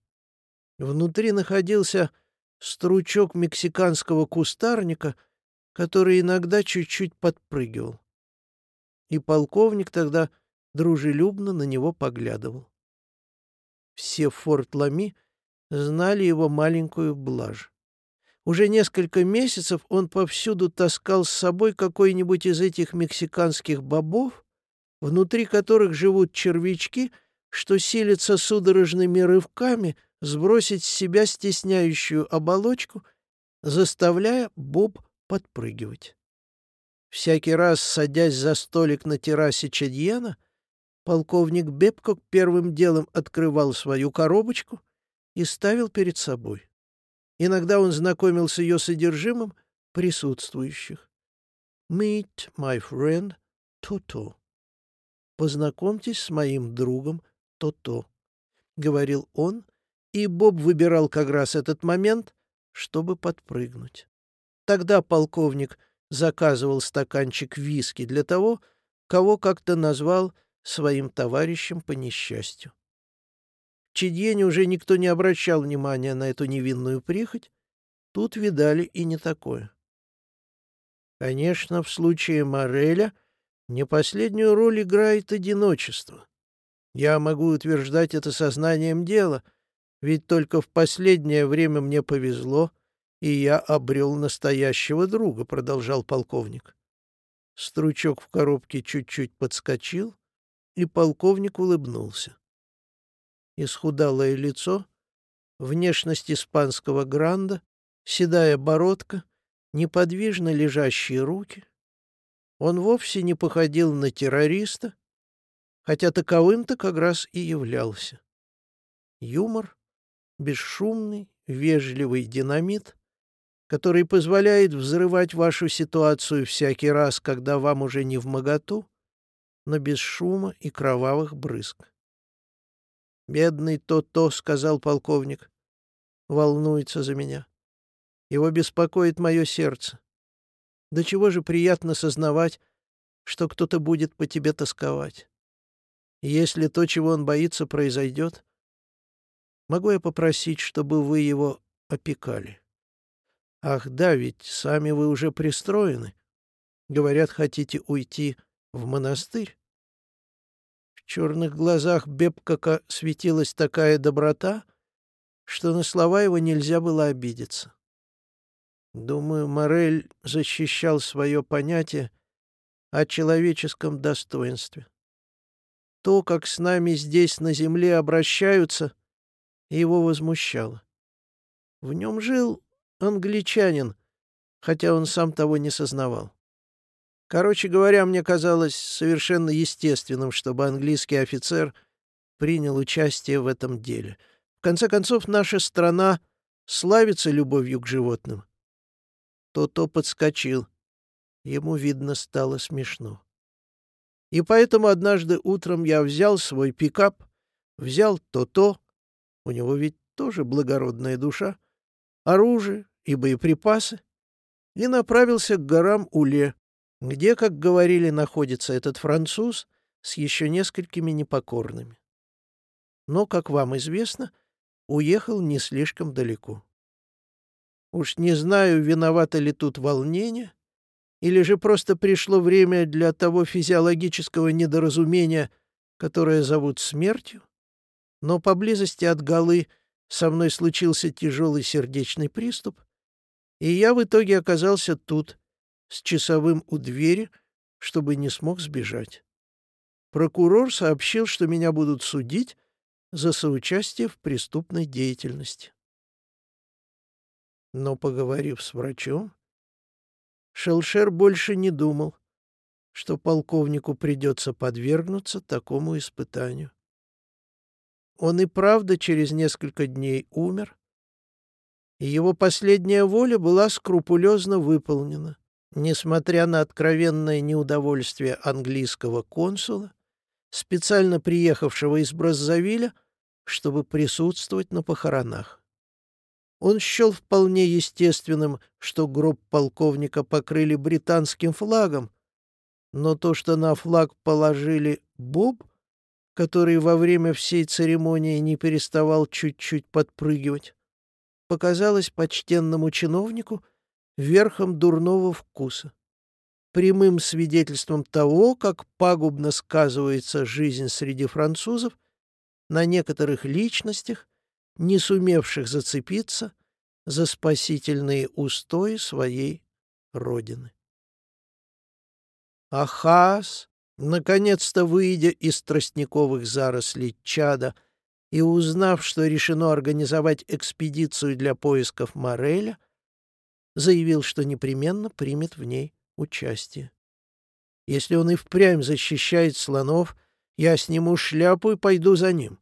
Внутри находился стручок мексиканского кустарника, который иногда чуть-чуть подпрыгивал и полковник тогда дружелюбно на него поглядывал. Все в Форт-Лами знали его маленькую блажь. Уже несколько месяцев он повсюду таскал с собой какой-нибудь из этих мексиканских бобов, внутри которых живут червячки, что силятся судорожными рывками сбросить с себя стесняющую оболочку, заставляя боб подпрыгивать. Всякий раз, садясь за столик на террасе Чадьена, Полковник Бепкок первым делом открывал свою коробочку и ставил перед собой. Иногда он знакомил с ее содержимым присутствующих. «Meet my friend Toto». «Познакомьтесь с моим другом То-То», — говорил он, и Боб выбирал как раз этот момент, чтобы подпрыгнуть. Тогда полковник заказывал стаканчик виски для того, кого как-то назвал своим товарищем по несчастью. В уже никто не обращал внимания на эту невинную прихоть, тут видали и не такое. Конечно, в случае Мореля не последнюю роль играет одиночество. Я могу утверждать это сознанием дела, ведь только в последнее время мне повезло, и я обрел настоящего друга, — продолжал полковник. Стручок в коробке чуть-чуть подскочил, и полковник улыбнулся. Исхудалое лицо, внешность испанского гранда, седая бородка, неподвижно лежащие руки. Он вовсе не походил на террориста, хотя таковым-то как раз и являлся. Юмор, бесшумный, вежливый динамит, который позволяет взрывать вашу ситуацию всякий раз, когда вам уже не в моготу, но без шума и кровавых брызг. «Бедный то-то», — сказал полковник, — «волнуется за меня. Его беспокоит мое сердце. До чего же приятно сознавать, что кто-то будет по тебе тосковать. Если то, чего он боится, произойдет, могу я попросить, чтобы вы его опекали? Ах да, ведь сами вы уже пристроены. Говорят, хотите уйти в монастырь? В черных глазах Бебкака светилась такая доброта, что на слова его нельзя было обидеться. Думаю, Морель защищал свое понятие о человеческом достоинстве. То, как с нами здесь на земле обращаются, его возмущало. В нем жил англичанин, хотя он сам того не сознавал. Короче говоря, мне казалось совершенно естественным, чтобы английский офицер принял участие в этом деле. В конце концов, наша страна славится любовью к животным. То-то подскочил. Ему, видно, стало смешно. И поэтому однажды утром я взял свой пикап, взял то-то, у него ведь тоже благородная душа, оружие и боеприпасы, и направился к горам Уле, где, как говорили, находится этот француз с еще несколькими непокорными. Но, как вам известно, уехал не слишком далеко. Уж не знаю, виновато ли тут волнение, или же просто пришло время для того физиологического недоразумения, которое зовут смертью, но поблизости от Галы со мной случился тяжелый сердечный приступ, и я в итоге оказался тут, с часовым у двери, чтобы не смог сбежать. Прокурор сообщил, что меня будут судить за соучастие в преступной деятельности. Но, поговорив с врачом, Шелшер больше не думал, что полковнику придется подвергнуться такому испытанию. Он и правда через несколько дней умер, и его последняя воля была скрупулезно выполнена, несмотря на откровенное неудовольствие английского консула, специально приехавшего из Браззавиля, чтобы присутствовать на похоронах. Он счел вполне естественным, что гроб полковника покрыли британским флагом, но то, что на флаг положили Боб, который во время всей церемонии не переставал чуть-чуть подпрыгивать, показалось почтенному чиновнику верхом дурного вкуса, прямым свидетельством того, как пагубно сказывается жизнь среди французов на некоторых личностях, не сумевших зацепиться за спасительные устои своей родины. Ахаз, наконец-то выйдя из тростниковых зарослей чада и узнав, что решено организовать экспедицию для поисков Мореля, заявил, что непременно примет в ней участие. Если он и впрямь защищает слонов я сниму шляпу и пойду за ним.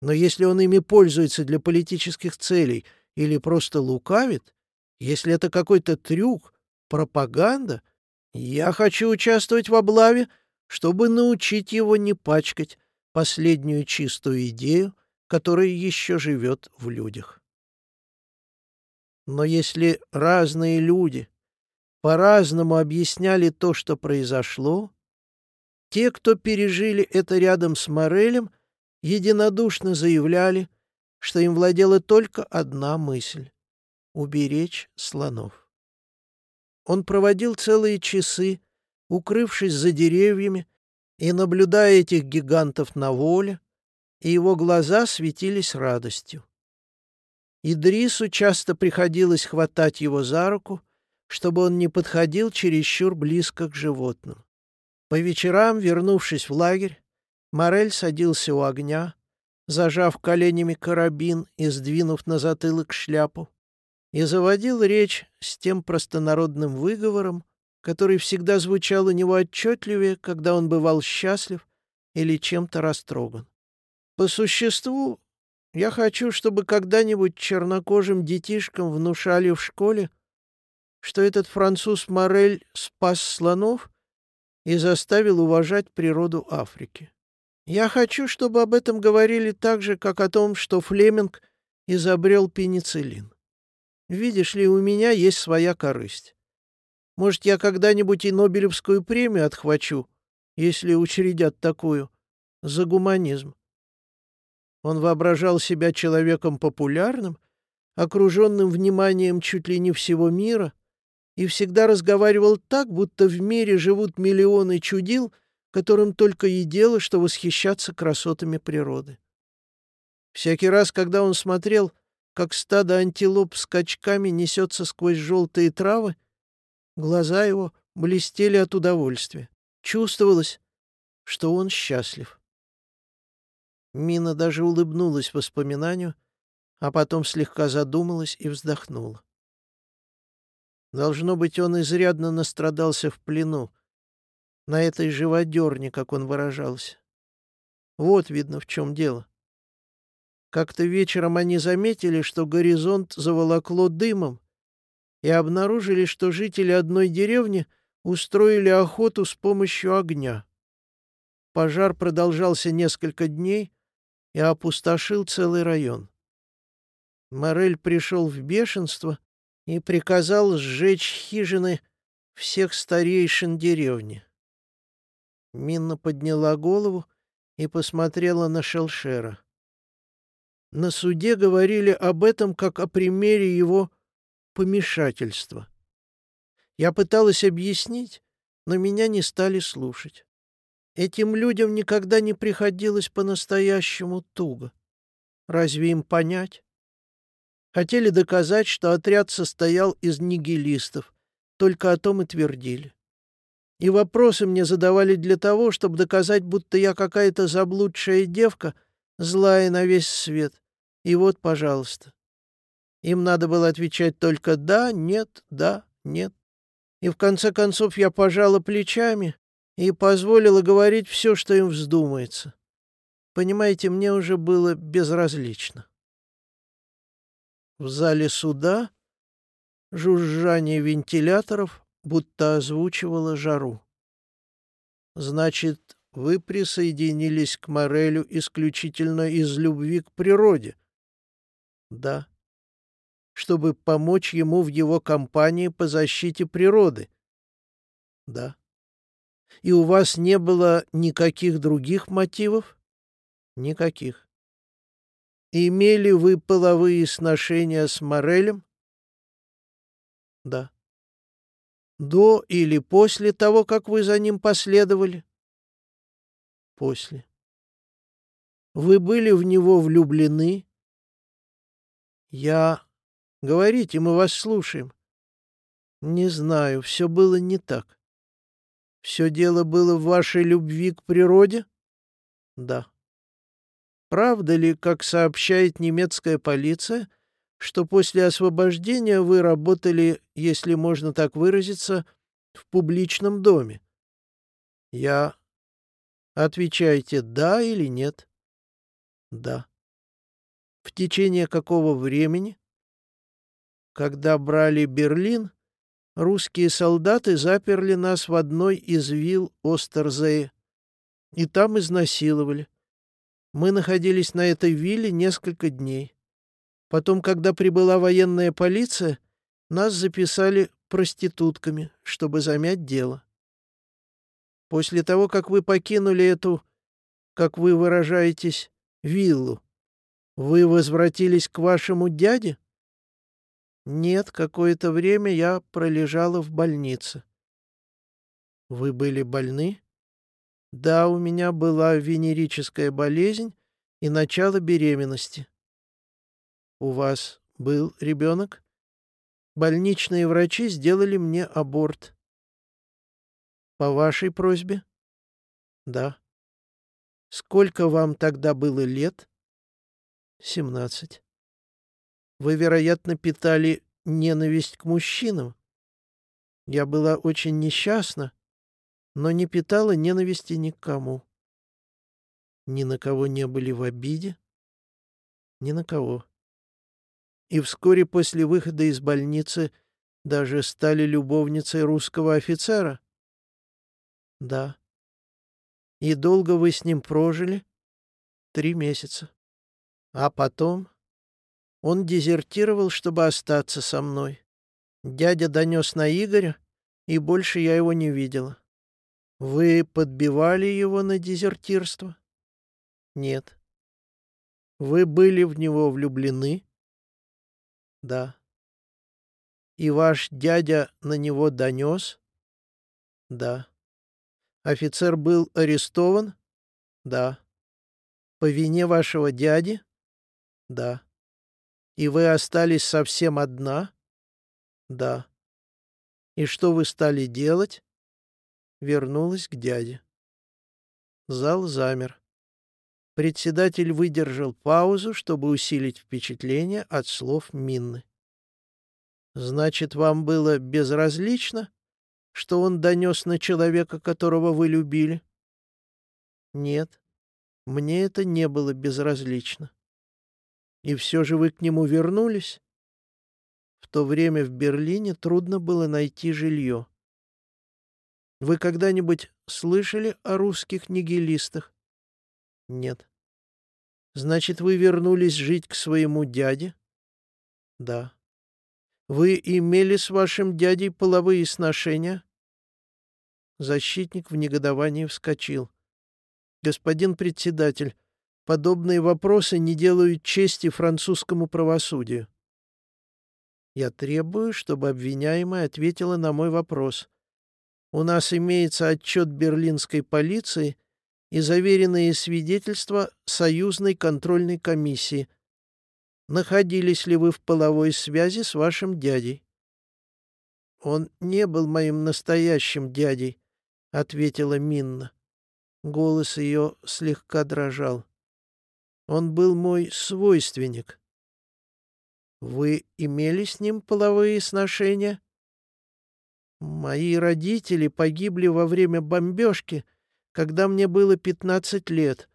Но если он ими пользуется для политических целей или просто лукавит, если это какой-то трюк, пропаганда, я хочу участвовать в облаве, чтобы научить его не пачкать последнюю чистую идею, которая еще живет в людях. Но если разные люди по-разному объясняли то, что произошло, те, кто пережили это рядом с Морелем, единодушно заявляли, что им владела только одна мысль — уберечь слонов. Он проводил целые часы, укрывшись за деревьями и наблюдая этих гигантов на воле, и его глаза светились радостью. Идрису часто приходилось хватать его за руку, чтобы он не подходил чересчур близко к животным. По вечерам, вернувшись в лагерь, Морель садился у огня, зажав коленями карабин и сдвинув на затылок шляпу, и заводил речь с тем простонародным выговором, который всегда звучал у него отчетливее, когда он бывал счастлив или чем-то растроган. По существу, я хочу, чтобы когда-нибудь чернокожим детишкам внушали в школе, что этот француз Морель спас слонов и заставил уважать природу Африки. Я хочу, чтобы об этом говорили так же, как о том, что Флеминг изобрел пенициллин. Видишь ли, у меня есть своя корысть. Может, я когда-нибудь и Нобелевскую премию отхвачу, если учредят такую, за гуманизм. Он воображал себя человеком популярным, окруженным вниманием чуть ли не всего мира, и всегда разговаривал так, будто в мире живут миллионы чудил, которым только и дело, что восхищаться красотами природы. Всякий раз, когда он смотрел, как стадо антилоп скачками несется сквозь желтые травы, глаза его блестели от удовольствия. Чувствовалось, что он счастлив. Мина даже улыбнулась воспоминанию, а потом слегка задумалась и вздохнула. Должно быть, он изрядно настрадался в плену. На этой живодерне, как он выражался. Вот, видно, в чем дело. Как-то вечером они заметили, что горизонт заволокло дымом, и обнаружили, что жители одной деревни устроили охоту с помощью огня. Пожар продолжался несколько дней и опустошил целый район. Морель пришел в бешенство и приказал сжечь хижины всех старейшин деревни. Минна подняла голову и посмотрела на Шелшера. На суде говорили об этом как о примере его помешательства. Я пыталась объяснить, но меня не стали слушать. Этим людям никогда не приходилось по-настоящему туго. Разве им понять? Хотели доказать, что отряд состоял из нигилистов, только о том и твердили. И вопросы мне задавали для того, чтобы доказать, будто я какая-то заблудшая девка, злая на весь свет. И вот, пожалуйста. Им надо было отвечать только «да», «нет», «да», «нет». И в конце концов я пожала плечами и позволила говорить все, что им вздумается. Понимаете, мне уже было безразлично. В зале суда жужжание вентиляторов будто озвучивало жару. «Значит, вы присоединились к Морелю исключительно из любви к природе?» «Да». «Чтобы помочь ему в его кампании по защите природы?» «Да». «И у вас не было никаких других мотивов?» «Никаких». Имели вы половые сношения с Морелем? Да. До или после того, как вы за ним последовали? После. Вы были в него влюблены? Я... Говорите, мы вас слушаем. Не знаю, все было не так. Все дело было в вашей любви к природе? Да. Правда ли, как сообщает немецкая полиция, что после освобождения вы работали, если можно так выразиться, в публичном доме? Я... Отвечайте «да» или «нет». Да. В течение какого времени? Когда брали Берлин, русские солдаты заперли нас в одной из вилл Остерзее и там изнасиловали. Мы находились на этой вилле несколько дней. Потом, когда прибыла военная полиция, нас записали проститутками, чтобы замять дело. После того, как вы покинули эту, как вы выражаетесь, виллу, вы возвратились к вашему дяде? Нет, какое-то время я пролежала в больнице. Вы были больны? Да, у меня была венерическая болезнь и начало беременности. У вас был ребенок? Больничные врачи сделали мне аборт. По вашей просьбе? Да. Сколько вам тогда было лет? Семнадцать. Вы, вероятно, питали ненависть к мужчинам. Я была очень несчастна, но не питала ненависти ни к кому. Ни на кого не были в обиде? Ни на кого. И вскоре после выхода из больницы даже стали любовницей русского офицера? Да. И долго вы с ним прожили? Три месяца. А потом? Он дезертировал, чтобы остаться со мной. Дядя донес на Игоря, и больше я его не видела. Вы подбивали его на дезертирство? Нет. Вы были в него влюблены? Да. И ваш дядя на него донес? Да. Офицер был арестован? Да. По вине вашего дяди? Да. И вы остались совсем одна? Да. И что вы стали делать? вернулась к дяде. Зал замер. Председатель выдержал паузу, чтобы усилить впечатление от слов Минны. «Значит, вам было безразлично, что он донес на человека, которого вы любили?» «Нет, мне это не было безразлично. И все же вы к нему вернулись?» В то время в Берлине трудно было найти жилье. Вы когда-нибудь слышали о русских нигилистах? Нет. Значит, вы вернулись жить к своему дяде? Да. Вы имели с вашим дядей половые сношения? Защитник в негодовании вскочил. Господин председатель, подобные вопросы не делают чести французскому правосудию. Я требую, чтобы обвиняемая ответила на мой вопрос. У нас имеется отчет берлинской полиции и заверенные свидетельства союзной контрольной комиссии. Находились ли вы в половой связи с вашим дядей? Он не был моим настоящим дядей, ответила Минна. Голос ее слегка дрожал. Он был мой свойственник. Вы имели с ним половые сношения? Мои родители погибли во время бомбежки, когда мне было пятнадцать лет,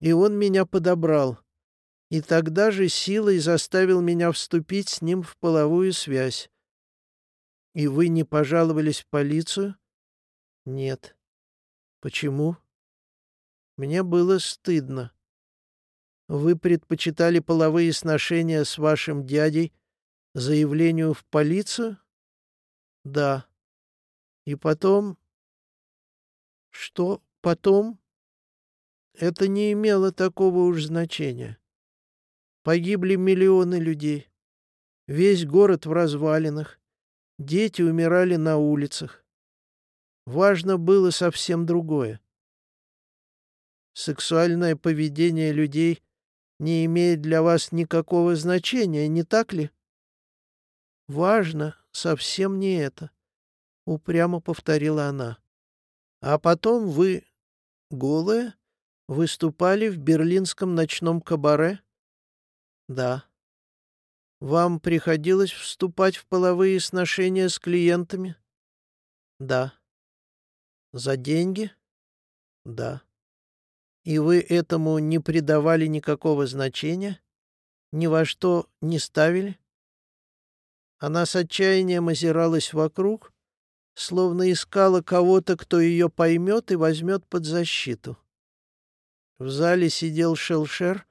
и он меня подобрал. И тогда же силой заставил меня вступить с ним в половую связь. И вы не пожаловались в полицию? Нет. Почему? Мне было стыдно. Вы предпочитали половые сношения с вашим дядей заявлению в полицию? Да. И потом... Что потом? Это не имело такого уж значения. Погибли миллионы людей. Весь город в развалинах. Дети умирали на улицах. Важно было совсем другое. Сексуальное поведение людей не имеет для вас никакого значения, не так ли? Важно совсем не это. — упрямо повторила она. «А потом вы, голые, выступали в берлинском ночном кабаре?» «Да». «Вам приходилось вступать в половые сношения с клиентами?» «Да». «За деньги?» «Да». И вы этому не придавали никакого значения? Ни во что не ставили? Она с отчаянием озиралась вокруг, словно искала кого-то, кто ее поймет и возьмет под защиту. В зале сидел Шелшер,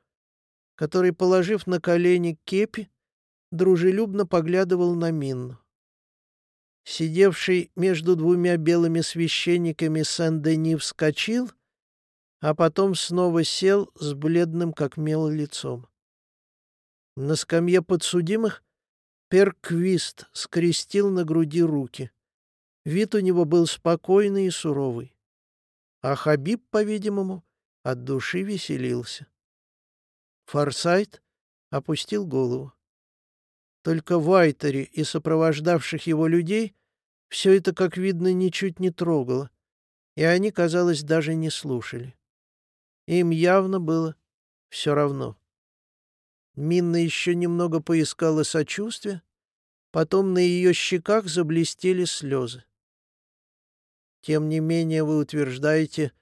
который, положив на колени кепи, дружелюбно поглядывал на Минну. Сидевший между двумя белыми священниками Сен-Дени вскочил, а потом снова сел с бледным, как мел, лицом. На скамье подсудимых Перквист скрестил на груди руки. Вид у него был спокойный и суровый. А Хабиб, по-видимому, от души веселился. Форсайт опустил голову. Только Вайтери и сопровождавших его людей все это, как видно, ничуть не трогало, и они, казалось, даже не слушали. Им явно было все равно. Минна еще немного поискала сочувствия, потом на ее щеках заблестели слезы. Тем не менее вы утверждаете,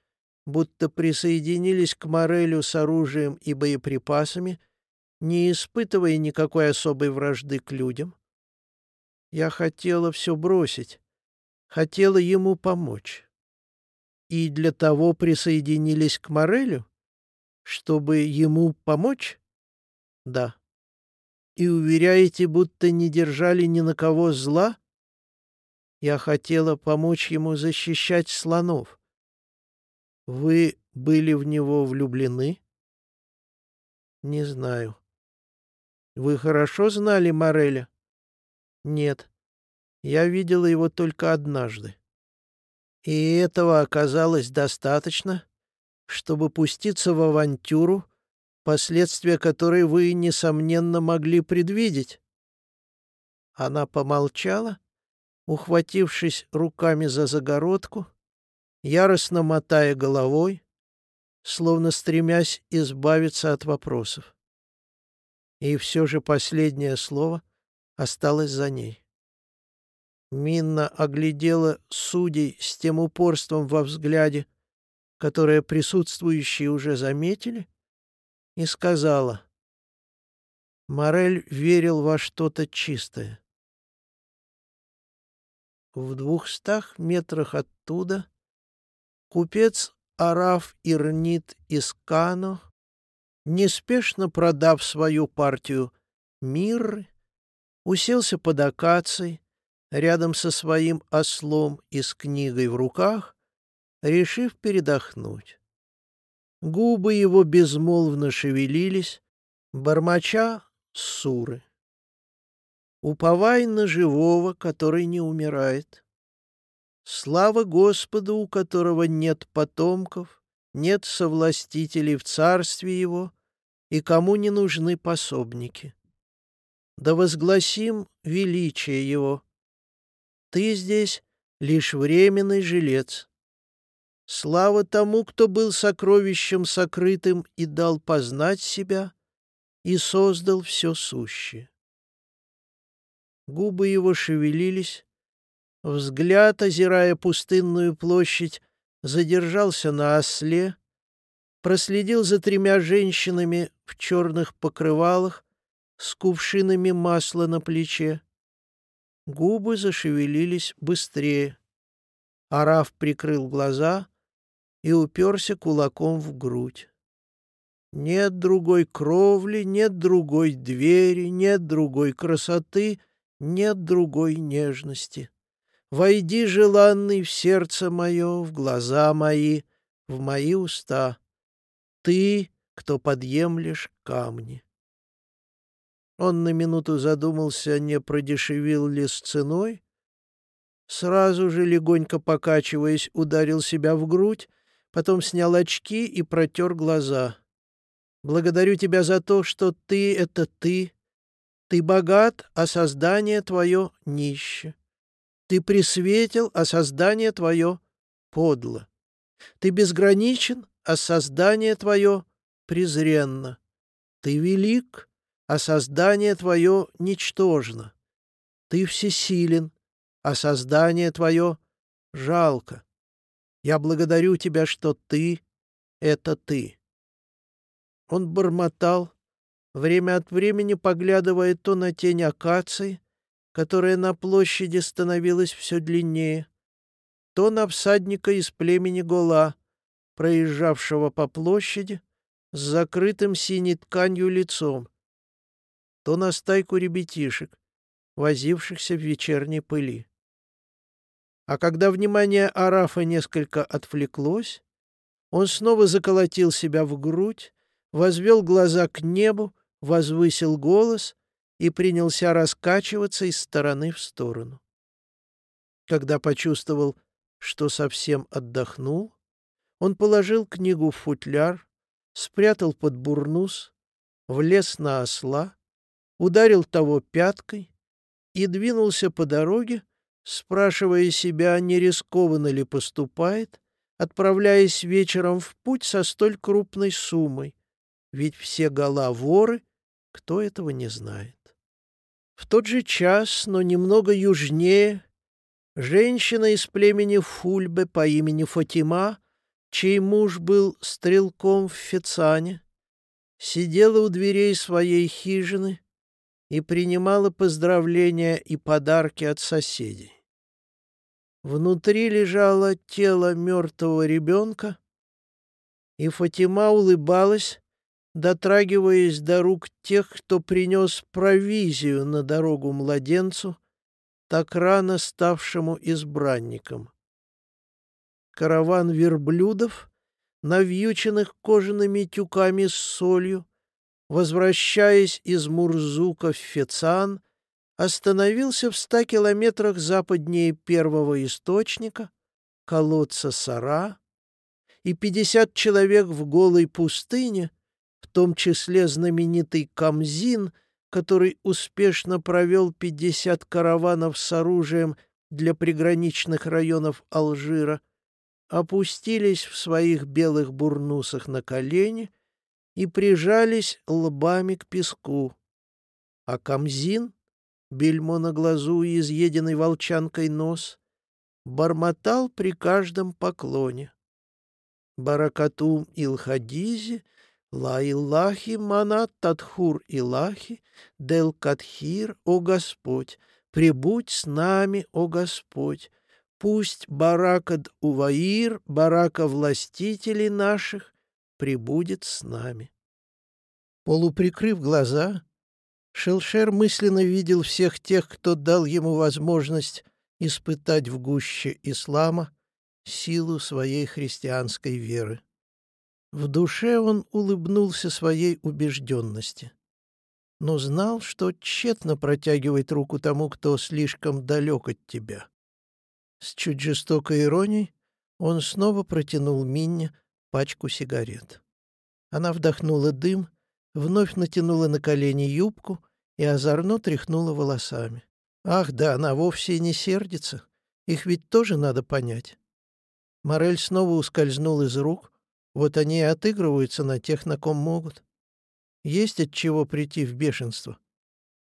будто присоединились к Морелю с оружием и боеприпасами — не испытывая никакой особой вражды к людям. Я хотела все бросить, хотела ему помочь. И для того присоединились к Морелю, чтобы ему помочь? Да. И уверяете, будто не держали ни на кого зла? Я хотела помочь ему защищать слонов. Вы были в него влюблены? Не знаю. Вы хорошо знали Мореля? Нет. Я видела его только однажды. И этого оказалось достаточно, чтобы пуститься в авантюру, последствия которой вы, несомненно, могли предвидеть. Она помолчала, ухватившись руками за загородку, яростно мотая головой, словно стремясь избавиться от вопросов. И все же последнее слово осталось за ней. Минна оглядела судей с тем упорством во взгляде, которое присутствующие уже заметили, и сказала, «Морель верил во что-то чистое». В двухстах метрах оттуда купец Араф Ирнит из Кано неспешно продав свою партию мир, уселся под акацией рядом со своим ослом и с книгой в руках, решив передохнуть. Губы его безмолвно шевелились, бормоча суры. Уповай на живого, который не умирает. Слава Господу, у которого нет потомков, нет совластителей в царстве его, и кому не нужны пособники. Да возгласим величие его. Ты здесь лишь временный жилец. Слава тому, кто был сокровищем сокрытым и дал познать себя, и создал все сущее. Губы его шевелились, взгляд, озирая пустынную площадь, задержался на осле, проследил за тремя женщинами в черных покрывалах с кувшинами масла на плече. Губы зашевелились быстрее. Араф прикрыл глаза и уперся кулаком в грудь. Нет другой кровли, нет другой двери, нет другой красоты, нет другой нежности. Войди, желанный, в сердце мое, в глаза мои, в мои уста. Ты, кто подъемлешь камни. Он на минуту задумался, не продешевил ли с ценой. Сразу же, легонько покачиваясь, ударил себя в грудь, потом снял очки и протер глаза. «Благодарю тебя за то, что ты — это ты. Ты богат, а создание твое — нище. Ты присветил, а создание твое подло. Ты безграничен, а создание твое презренно. Ты велик, а создание твое ничтожно. Ты всесилен, а создание твое жалко. Я благодарю тебя, что ты это ты». Он бормотал, время от времени поглядывая то на тень акации, которая на площади становилась все длиннее, то на всадника из племени Гола, проезжавшего по площади с закрытым синей тканью лицом, то на стайку ребятишек, возившихся в вечерней пыли. А когда внимание Арафа несколько отвлеклось, он снова заколотил себя в грудь, возвел глаза к небу, возвысил голос и принялся раскачиваться из стороны в сторону. Когда почувствовал, что совсем отдохнул, он положил книгу в футляр, спрятал под бурнус, влез на осла, ударил того пяткой и двинулся по дороге, спрашивая себя, не рискованно ли поступает, отправляясь вечером в путь со столь крупной суммой, ведь все гола воры, кто этого не знает. В тот же час, но немного южнее, женщина из племени Фульбе по имени Фатима, чей муж был стрелком в Фецане, сидела у дверей своей хижины и принимала поздравления и подарки от соседей. Внутри лежало тело мертвого ребенка, и Фатима улыбалась, дотрагиваясь до рук тех, кто принес провизию на дорогу младенцу, так рано ставшему избранником. Караван верблюдов, навьюченных кожаными тюками с солью, возвращаясь из Мурзука в Фецан, остановился в ста километрах западнее первого источника, колодца Сара, и пятьдесят человек в голой пустыне — в том числе знаменитый Камзин, который успешно провел 50 караванов с оружием для приграничных районов Алжира, опустились в своих белых бурнусах на колени и прижались лбами к песку. А Камзин, бельмо на глазу и изъеденный волчанкой нос, бормотал при каждом поклоне. Баракатум Илхадизи Ла Илахи манат Тадхур Илахи, Дел Катхир, о Господь, прибудь с нами, о Господь. Пусть БаракадУваир, Барака властителей наших, прибудет с нами. Полуприкрыв глаза, Шелшер мысленно видел всех тех, кто дал ему возможность испытать в гуще ислама силу своей христианской веры. В душе он улыбнулся своей убежденности, но знал, что тщетно протягивает руку тому, кто слишком далек от тебя. С чуть жестокой иронией он снова протянул Минне пачку сигарет. Она вдохнула дым, вновь натянула на колени юбку и озорно тряхнула волосами. Ах да, она вовсе не сердится. Их ведь тоже надо понять. Морель снова ускользнул из рук, вот они и отыгрываются на тех, на ком могут. Есть от чего прийти в бешенство.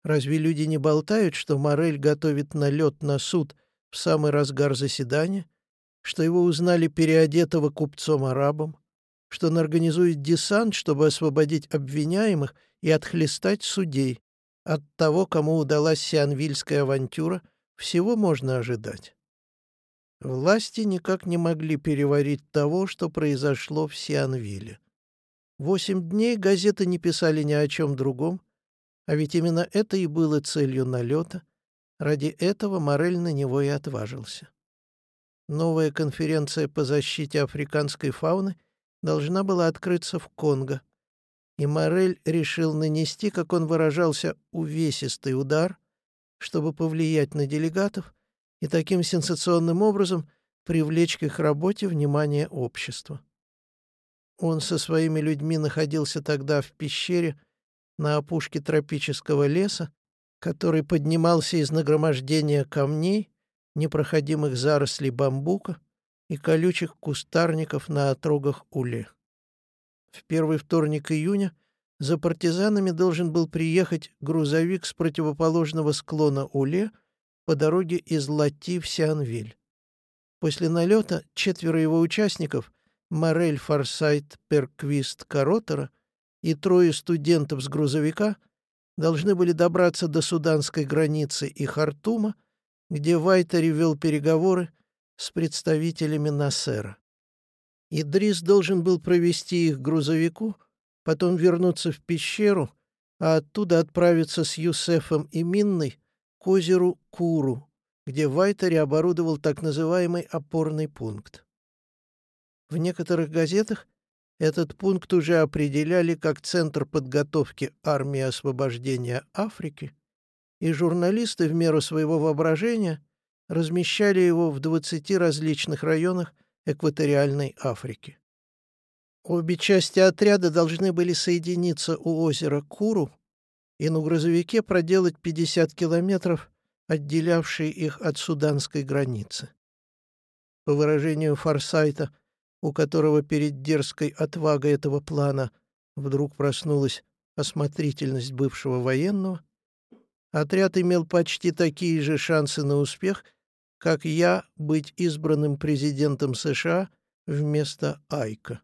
Разве люди не болтают, что Морель готовит налет на суд в самый разгар заседания, что его узнали переодетого купцом-арабом, что он организует десант, чтобы освободить обвиняемых и отхлестать судей. От того, кому удалась сианвильская авантюра, всего можно ожидать. Власти никак не могли переварить того, что произошло в Сианвилле. Восемь дней газеты не писали ни о чем другом, а ведь именно это и было целью налета. Ради этого Морель на него и отважился. Новая конференция по защите африканской фауны должна была открыться в Конго, и Морель решил нанести, как он выражался, увесистый удар, чтобы повлиять на делегатов и таким сенсационным образом привлечь к их работе внимание общества. Он со своими людьми находился тогда в пещере на опушке тропического леса, который поднимался из нагромождения камней, непроходимых зарослей бамбука и колючих кустарников на отрогах Уле. В первый вторник июня за партизанами должен был приехать грузовик с противоположного склона Уле по дороге из Лати в Сианвиль. После налета четверо его участников Морель Форсайт Перквист Каротера и трое студентов с грузовика должны были добраться до суданской границы и Хартума, где Вайтери вел переговоры с представителями Насера. Идрис должен был провести их к грузовику, потом вернуться в пещеру, а оттуда отправиться с Юсефом и Минной к озеру Куру, где Вайтери оборудовал так называемый опорный пункт. В некоторых газетах этот пункт уже определяли как Центр подготовки армии освобождения Африки, и журналисты в меру своего воображения размещали его в 20 различных районах экваториальной Африки. Обе части отряда должны были соединиться у озера Куру и на грузовике проделать 50 километров, отделявшие их от суданской границы. По выражению Форсайта, у которого перед дерзкой отвагой этого плана вдруг проснулась осмотрительность бывшего военного, отряд имел почти такие же шансы на успех, как я быть избранным президентом США вместо Айка.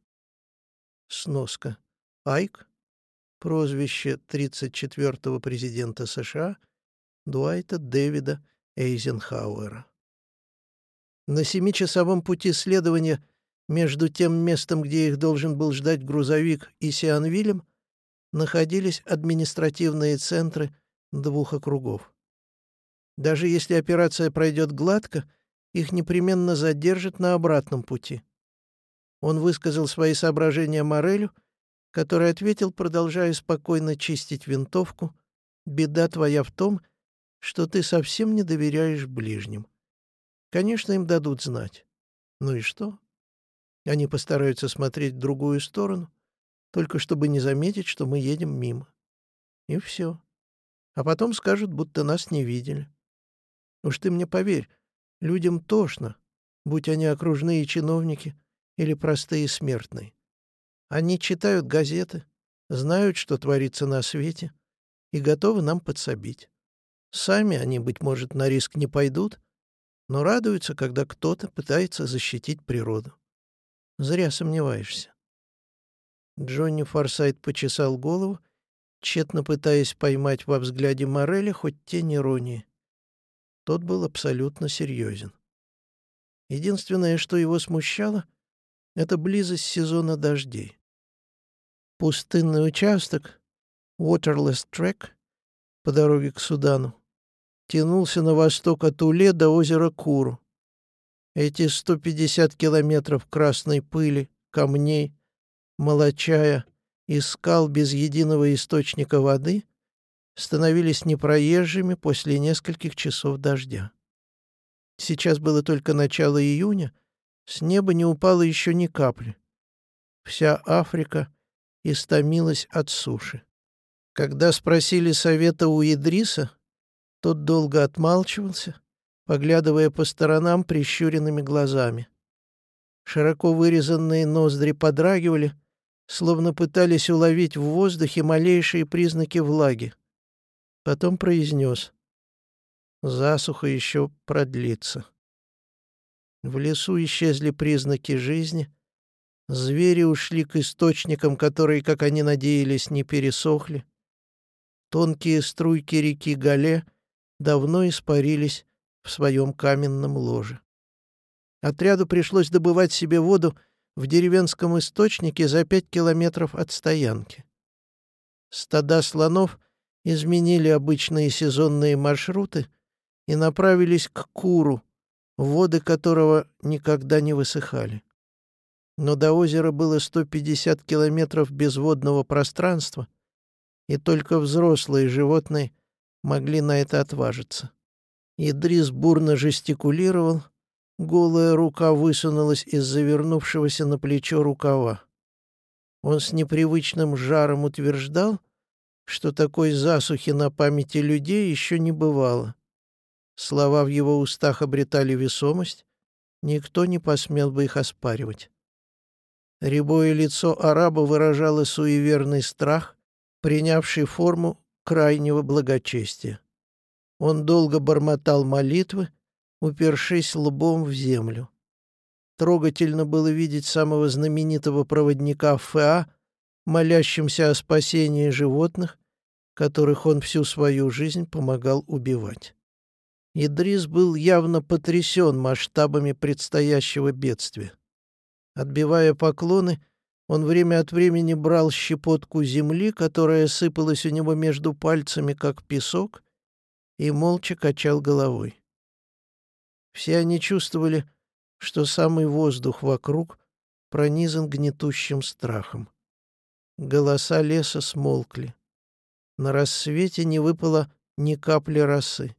Сноска. Айк — прозвище 34-го президента США Дуайта Дэвида Эйзенхауэра. На семичасовом пути следования между тем местом, где их должен был ждать грузовик, и Сианвилем, находились административные центры двух округов. Даже если операция пройдет гладко, их непременно задержат на обратном пути. Он высказал свои соображения Морелю, который ответил, продолжая спокойно чистить винтовку, «Беда твоя в том, что ты совсем не доверяешь ближним. Конечно, им дадут знать. Ну и что? Они постараются смотреть в другую сторону, только чтобы не заметить, что мы едем мимо. И все. А потом скажут, будто нас не видели. Уж ты мне поверь, людям тошно, будь они окружные чиновники или простые смертные. Они читают газеты, знают, что творится на свете, и готовы нам подсобить. Сами они, быть может, на риск не пойдут, но радуются, когда кто-то пытается защитить природу. Зря сомневаешься. Джонни Форсайт почесал голову, тщетно пытаясь поймать во взгляде Мореля хоть тень иронии. Тот был абсолютно серьезен. Единственное, что его смущало, это близость сезона дождей. Пустынный участок, Waterless Track, по дороге к Судану, тянулся на восток от Уле до озера Куру. Эти 150 километров красной пыли, камней, молочая и скал без единого источника воды — становились непроезжими после нескольких часов дождя. Сейчас было только начало июня, с неба не упало еще ни капли. Вся Африка истомилась от суши. Когда спросили совета у Идриса, тот долго отмалчивался, поглядывая по сторонам прищуренными глазами. Широко вырезанные ноздри подрагивали, словно пытались уловить в воздухе малейшие признаки влаги. Потом произнес. Засуха еще продлится. В лесу исчезли признаки жизни. Звери ушли к источникам, которые, как они надеялись, не пересохли. Тонкие струйки реки Гале давно испарились в своем каменном ложе. Отряду пришлось добывать себе воду в деревенском источнике за пять километров от стоянки. Стада слонов изменили обычные сезонные маршруты и направились к Куру, воды которого никогда не высыхали. Но до озера было 150 километров безводного пространства, и только взрослые животные могли на это отважиться. Идрис бурно жестикулировал, голая рука высунулась из завернувшегося на плечо рукава. Он с непривычным жаром утверждал, что такой засухи на памяти людей еще не бывало. Слова в его устах обретали весомость, никто не посмел бы их оспаривать. Рябое лицо араба выражало суеверный страх, принявший форму крайнего благочестия. Он долго бормотал молитвы, упершись лбом в землю. трогательно было видеть самого знаменитого проводника ФА, молящимся о спасении животных, которых он всю свою жизнь помогал убивать. Идрис был явно потрясен масштабами предстоящего бедствия. Отбивая поклоны, он время от времени брал щепотку земли, которая сыпалась у него между пальцами, как песок, и молча качал головой. Все они чувствовали, что самый воздух вокруг пронизан гнетущим страхом. Голоса леса смолкли. На рассвете не выпало ни капли росы.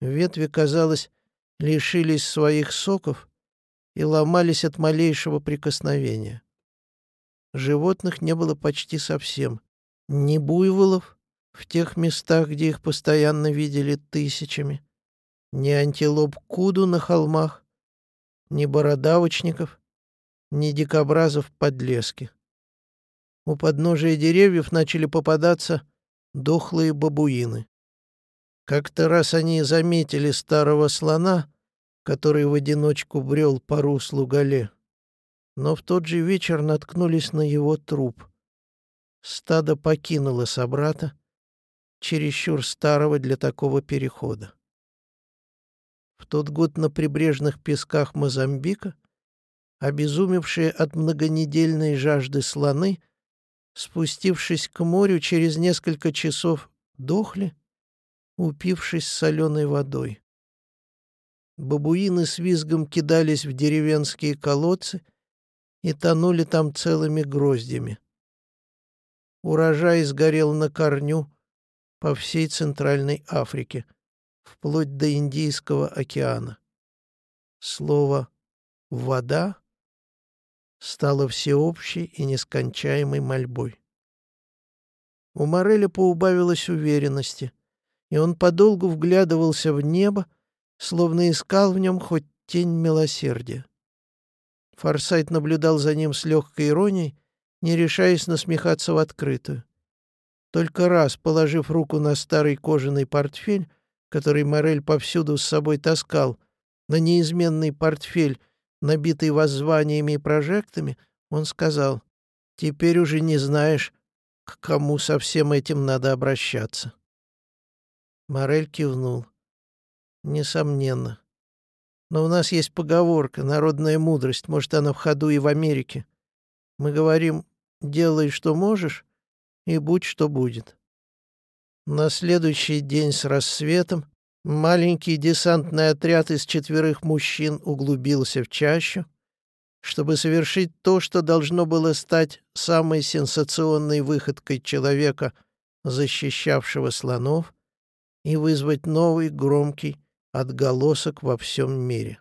Ветви, казалось, лишились своих соков и ломались от малейшего прикосновения. Животных не было почти совсем. Ни буйволов в тех местах, где их постоянно видели тысячами, ни антилоп куду на холмах, ни бородавочников, ни дикобразов подлески. У подножия деревьев начали попадаться дохлые бабуины. Как-то раз они заметили старого слона, который в одиночку брел по руслу Гале но в тот же вечер наткнулись на его труп. Стадо покинуло собрата, чересчур старого для такого перехода. В тот год на прибрежных песках Мозамбика обезумевшие от многонедельной жажды слоны, спустившись к морю, через несколько часов дохли, упившись соленой водой. Бабуины с визгом кидались в деревенские колодцы — и тонули там целыми гроздями. Урожай сгорел на корню по всей Центральной Африке, вплоть до Индийского океана. Слово «вода» стало всеобщей и нескончаемой мольбой. У Мореля поубавилось уверенности, и он подолгу вглядывался в небо, словно искал в нем хоть тень милосердия. Форсайт наблюдал за ним с легкой иронией, не решаясь насмехаться в открытую. Только раз, положив руку на старый кожаный портфель, который Морель повсюду с собой таскал, на неизменный портфель, набитый воззваниями и прожектами, он сказал, «Теперь уже не знаешь, к кому со всем этим надо обращаться». Морель кивнул. «Несомненно. Но у нас есть поговорка, народная мудрость, может, она в ходу и в Америке. Мы говорим «делай, что можешь, и будь, что будет». На следующий день с рассветом маленький десантный отряд из четверых мужчин углубился в чащу, чтобы совершить то, что должно было стать самой сенсационной выходкой человека, защищавшего слонов, и вызвать новый громкий отголосок во всем мире.